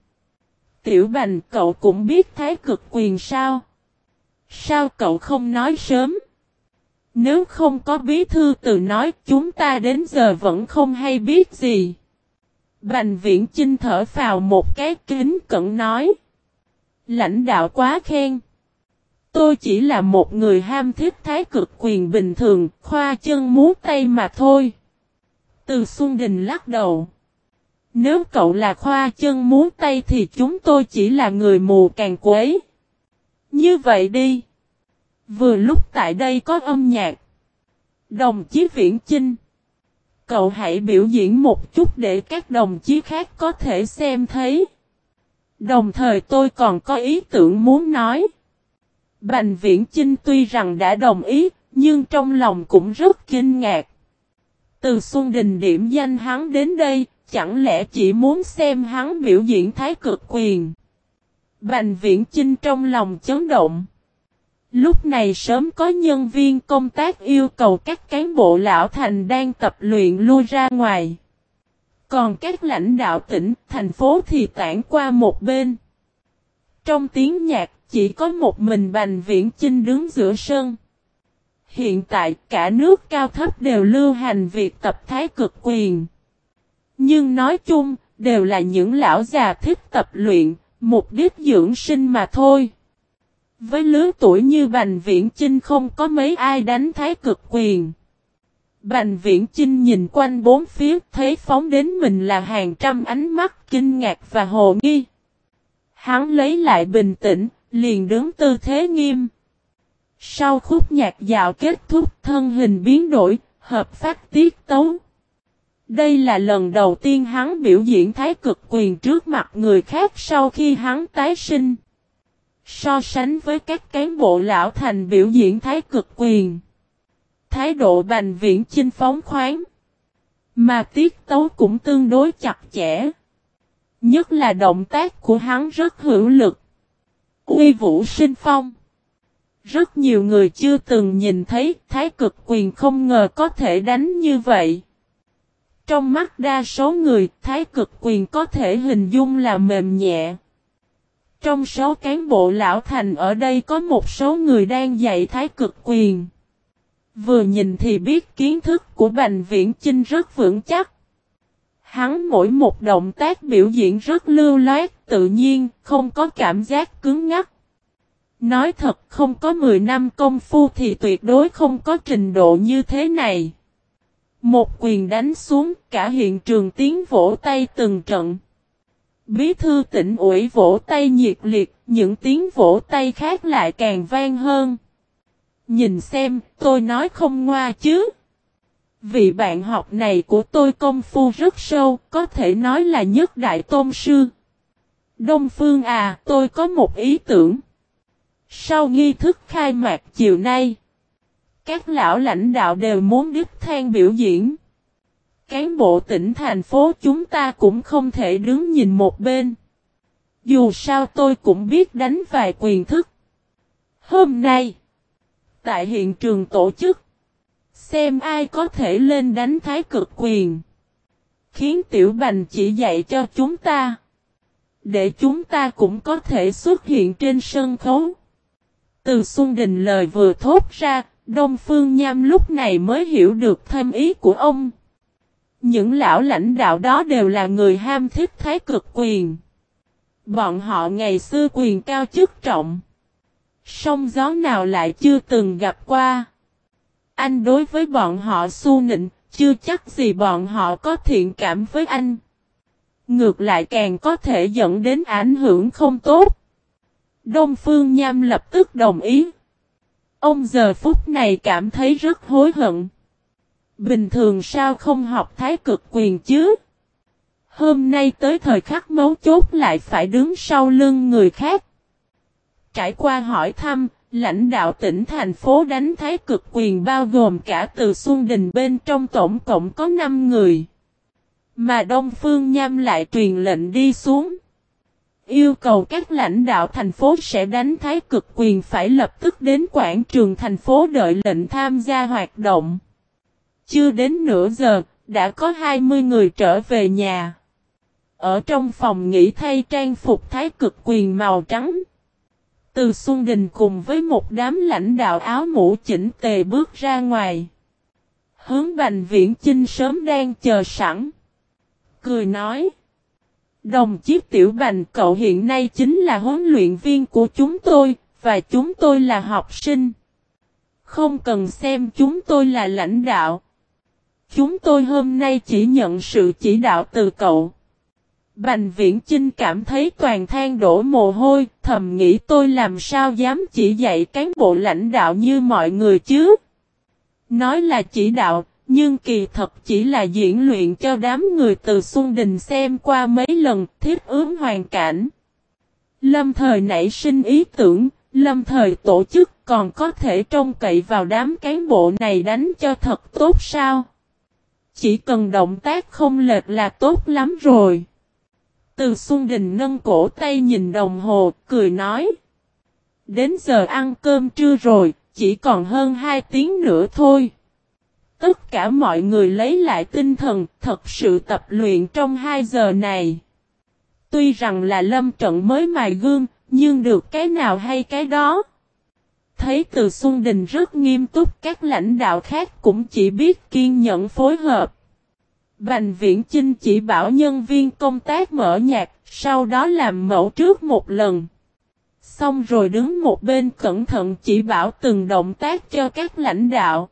Tiểu Bành, cậu cũng biết thái cực quyền sao? Sao cậu không nói sớm? Nếu không có bí thư từ nói chúng ta đến giờ vẫn không hay biết gì. Bành viễn chinh thở vào một cái kính cẩn nói. Lãnh đạo quá khen. Tôi chỉ là một người ham thích thái cực quyền bình thường, khoa chân múa tay mà thôi. Từ Xuân Đình lắc đầu. Nếu cậu là khoa chân múa tay thì chúng tôi chỉ là người mù càng quấy. Như vậy đi. Vừa lúc tại đây có âm nhạc. Đồng chí Viễn Chinh. Cậu hãy biểu diễn một chút để các đồng chí khác có thể xem thấy. Đồng thời tôi còn có ý tưởng muốn nói. Bành Viễn Chinh tuy rằng đã đồng ý, nhưng trong lòng cũng rất kinh ngạc. Từ Xuân Đình điểm danh hắn đến đây, chẳng lẽ chỉ muốn xem hắn biểu diễn thái cực quyền. Bành Viễn Chinh trong lòng chấn động. Lúc này sớm có nhân viên công tác yêu cầu các cán bộ lão thành đang tập luyện lui ra ngoài. Còn các lãnh đạo tỉnh, thành phố thì tản qua một bên. Trong tiếng nhạc, chỉ có một mình Bành Viễn Chinh đứng giữa sân. Hiện tại cả nước cao thấp đều lưu hành việc tập thái cực quyền. Nhưng nói chung, đều là những lão già thích tập luyện, mục đích dưỡng sinh mà thôi. Với lứa tuổi như Bành Viễn Chinh không có mấy ai đánh thái cực quyền. Bành Viễn Chinh nhìn quanh bốn phía thấy phóng đến mình là hàng trăm ánh mắt kinh ngạc và hồ nghi. Hắn lấy lại bình tĩnh, liền đứng tư thế nghiêm. Sau khúc nhạc dạo kết thúc thân hình biến đổi, hợp phát tiết tấu. Đây là lần đầu tiên hắn biểu diễn thái cực quyền trước mặt người khác sau khi hắn tái sinh. So sánh với các cán bộ lão thành biểu diễn thái cực quyền. Thái độ bành viễn chinh phóng khoáng. Mà tiết tấu cũng tương đối chặt chẽ. Nhất là động tác của hắn rất hữu lực. Uy vũ sinh phong. Rất nhiều người chưa từng nhìn thấy thái cực quyền không ngờ có thể đánh như vậy. Trong mắt đa số người, thái cực quyền có thể hình dung là mềm nhẹ. Trong số cán bộ lão thành ở đây có một số người đang dạy thái cực quyền. Vừa nhìn thì biết kiến thức của Bành Viễn Chinh rất vững chắc. Hắn mỗi một động tác biểu diễn rất lưu loát, tự nhiên, không có cảm giác cứng ngắt. Nói thật không có 10 năm công phu thì tuyệt đối không có trình độ như thế này. Một quyền đánh xuống cả hiện trường tiếng vỗ tay từng trận. Bí thư tỉnh ủy vỗ tay nhiệt liệt, những tiếng vỗ tay khác lại càng vang hơn. Nhìn xem, tôi nói không ngoa chứ. Vị bạn học này của tôi công phu rất sâu, có thể nói là nhất đại tôn sư. Đông Phương à, tôi có một ý tưởng. Sau nghi thức khai mạc chiều nay, các lão lãnh đạo đều muốn đích than biểu diễn. Cán bộ tỉnh thành phố chúng ta cũng không thể đứng nhìn một bên. Dù sao tôi cũng biết đánh vài quyền thức. Hôm nay, tại hiện trường tổ chức, xem ai có thể lên đánh thái cực quyền. Khiến Tiểu Bành chỉ dạy cho chúng ta. Để chúng ta cũng có thể xuất hiện trên sân khấu. Từ Xuân Đình lời vừa thốt ra, Đông Phương Nham lúc này mới hiểu được thêm ý của ông. Những lão lãnh đạo đó đều là người ham thích thái cực quyền. Bọn họ ngày xưa quyền cao chức trọng. Sông gió nào lại chưa từng gặp qua. Anh đối với bọn họ su nịnh, chưa chắc gì bọn họ có thiện cảm với anh. Ngược lại càng có thể dẫn đến ảnh hưởng không tốt. Đông Phương Nham lập tức đồng ý. Ông giờ phút này cảm thấy rất hối hận. Bình thường sao không học thái cực quyền chứ? Hôm nay tới thời khắc mấu chốt lại phải đứng sau lưng người khác. Trải qua hỏi thăm, lãnh đạo tỉnh thành phố đánh thái cực quyền bao gồm cả từ Xuân Đình bên trong tổng cộng có 5 người. Mà Đông Phương Nham lại truyền lệnh đi xuống. Yêu cầu các lãnh đạo thành phố sẽ đánh thái cực quyền phải lập tức đến quảng trường thành phố đợi lệnh tham gia hoạt động. Chưa đến nửa giờ, đã có 20 người trở về nhà. Ở trong phòng nghỉ thay trang phục thái cực quyền màu trắng. Từ Xuân Đình cùng với một đám lãnh đạo áo mũ chỉnh tề bước ra ngoài. Hướng Bành Viễn Chinh sớm đang chờ sẵn. Cười nói. Đồng chiếc tiểu bành cậu hiện nay chính là huấn luyện viên của chúng tôi, và chúng tôi là học sinh. Không cần xem chúng tôi là lãnh đạo. Chúng tôi hôm nay chỉ nhận sự chỉ đạo từ cậu. Bành viễn Chinh cảm thấy toàn than đổ mồ hôi, thầm nghĩ tôi làm sao dám chỉ dạy cán bộ lãnh đạo như mọi người chứ. Nói là chỉ đạo, nhưng kỳ thật chỉ là diễn luyện cho đám người từ Xuân Đình xem qua mấy lần thiết ướm hoàn cảnh. Lâm thời nảy sinh ý tưởng, lâm thời tổ chức còn có thể trông cậy vào đám cán bộ này đánh cho thật tốt sao? Chỉ cần động tác không lệch là tốt lắm rồi. Từ Xuân Đình nâng cổ tay nhìn đồng hồ, cười nói. Đến giờ ăn cơm trưa rồi, chỉ còn hơn 2 tiếng nữa thôi. Tất cả mọi người lấy lại tinh thần, thật sự tập luyện trong 2 giờ này. Tuy rằng là lâm trận mới mài gương, nhưng được cái nào hay cái đó. Thấy từ Xuân Đình rất nghiêm túc các lãnh đạo khác cũng chỉ biết kiên nhẫn phối hợp. Bành viễn Chinh chỉ bảo nhân viên công tác mở nhạc, sau đó làm mẫu trước một lần. Xong rồi đứng một bên cẩn thận chỉ bảo từng động tác cho các lãnh đạo.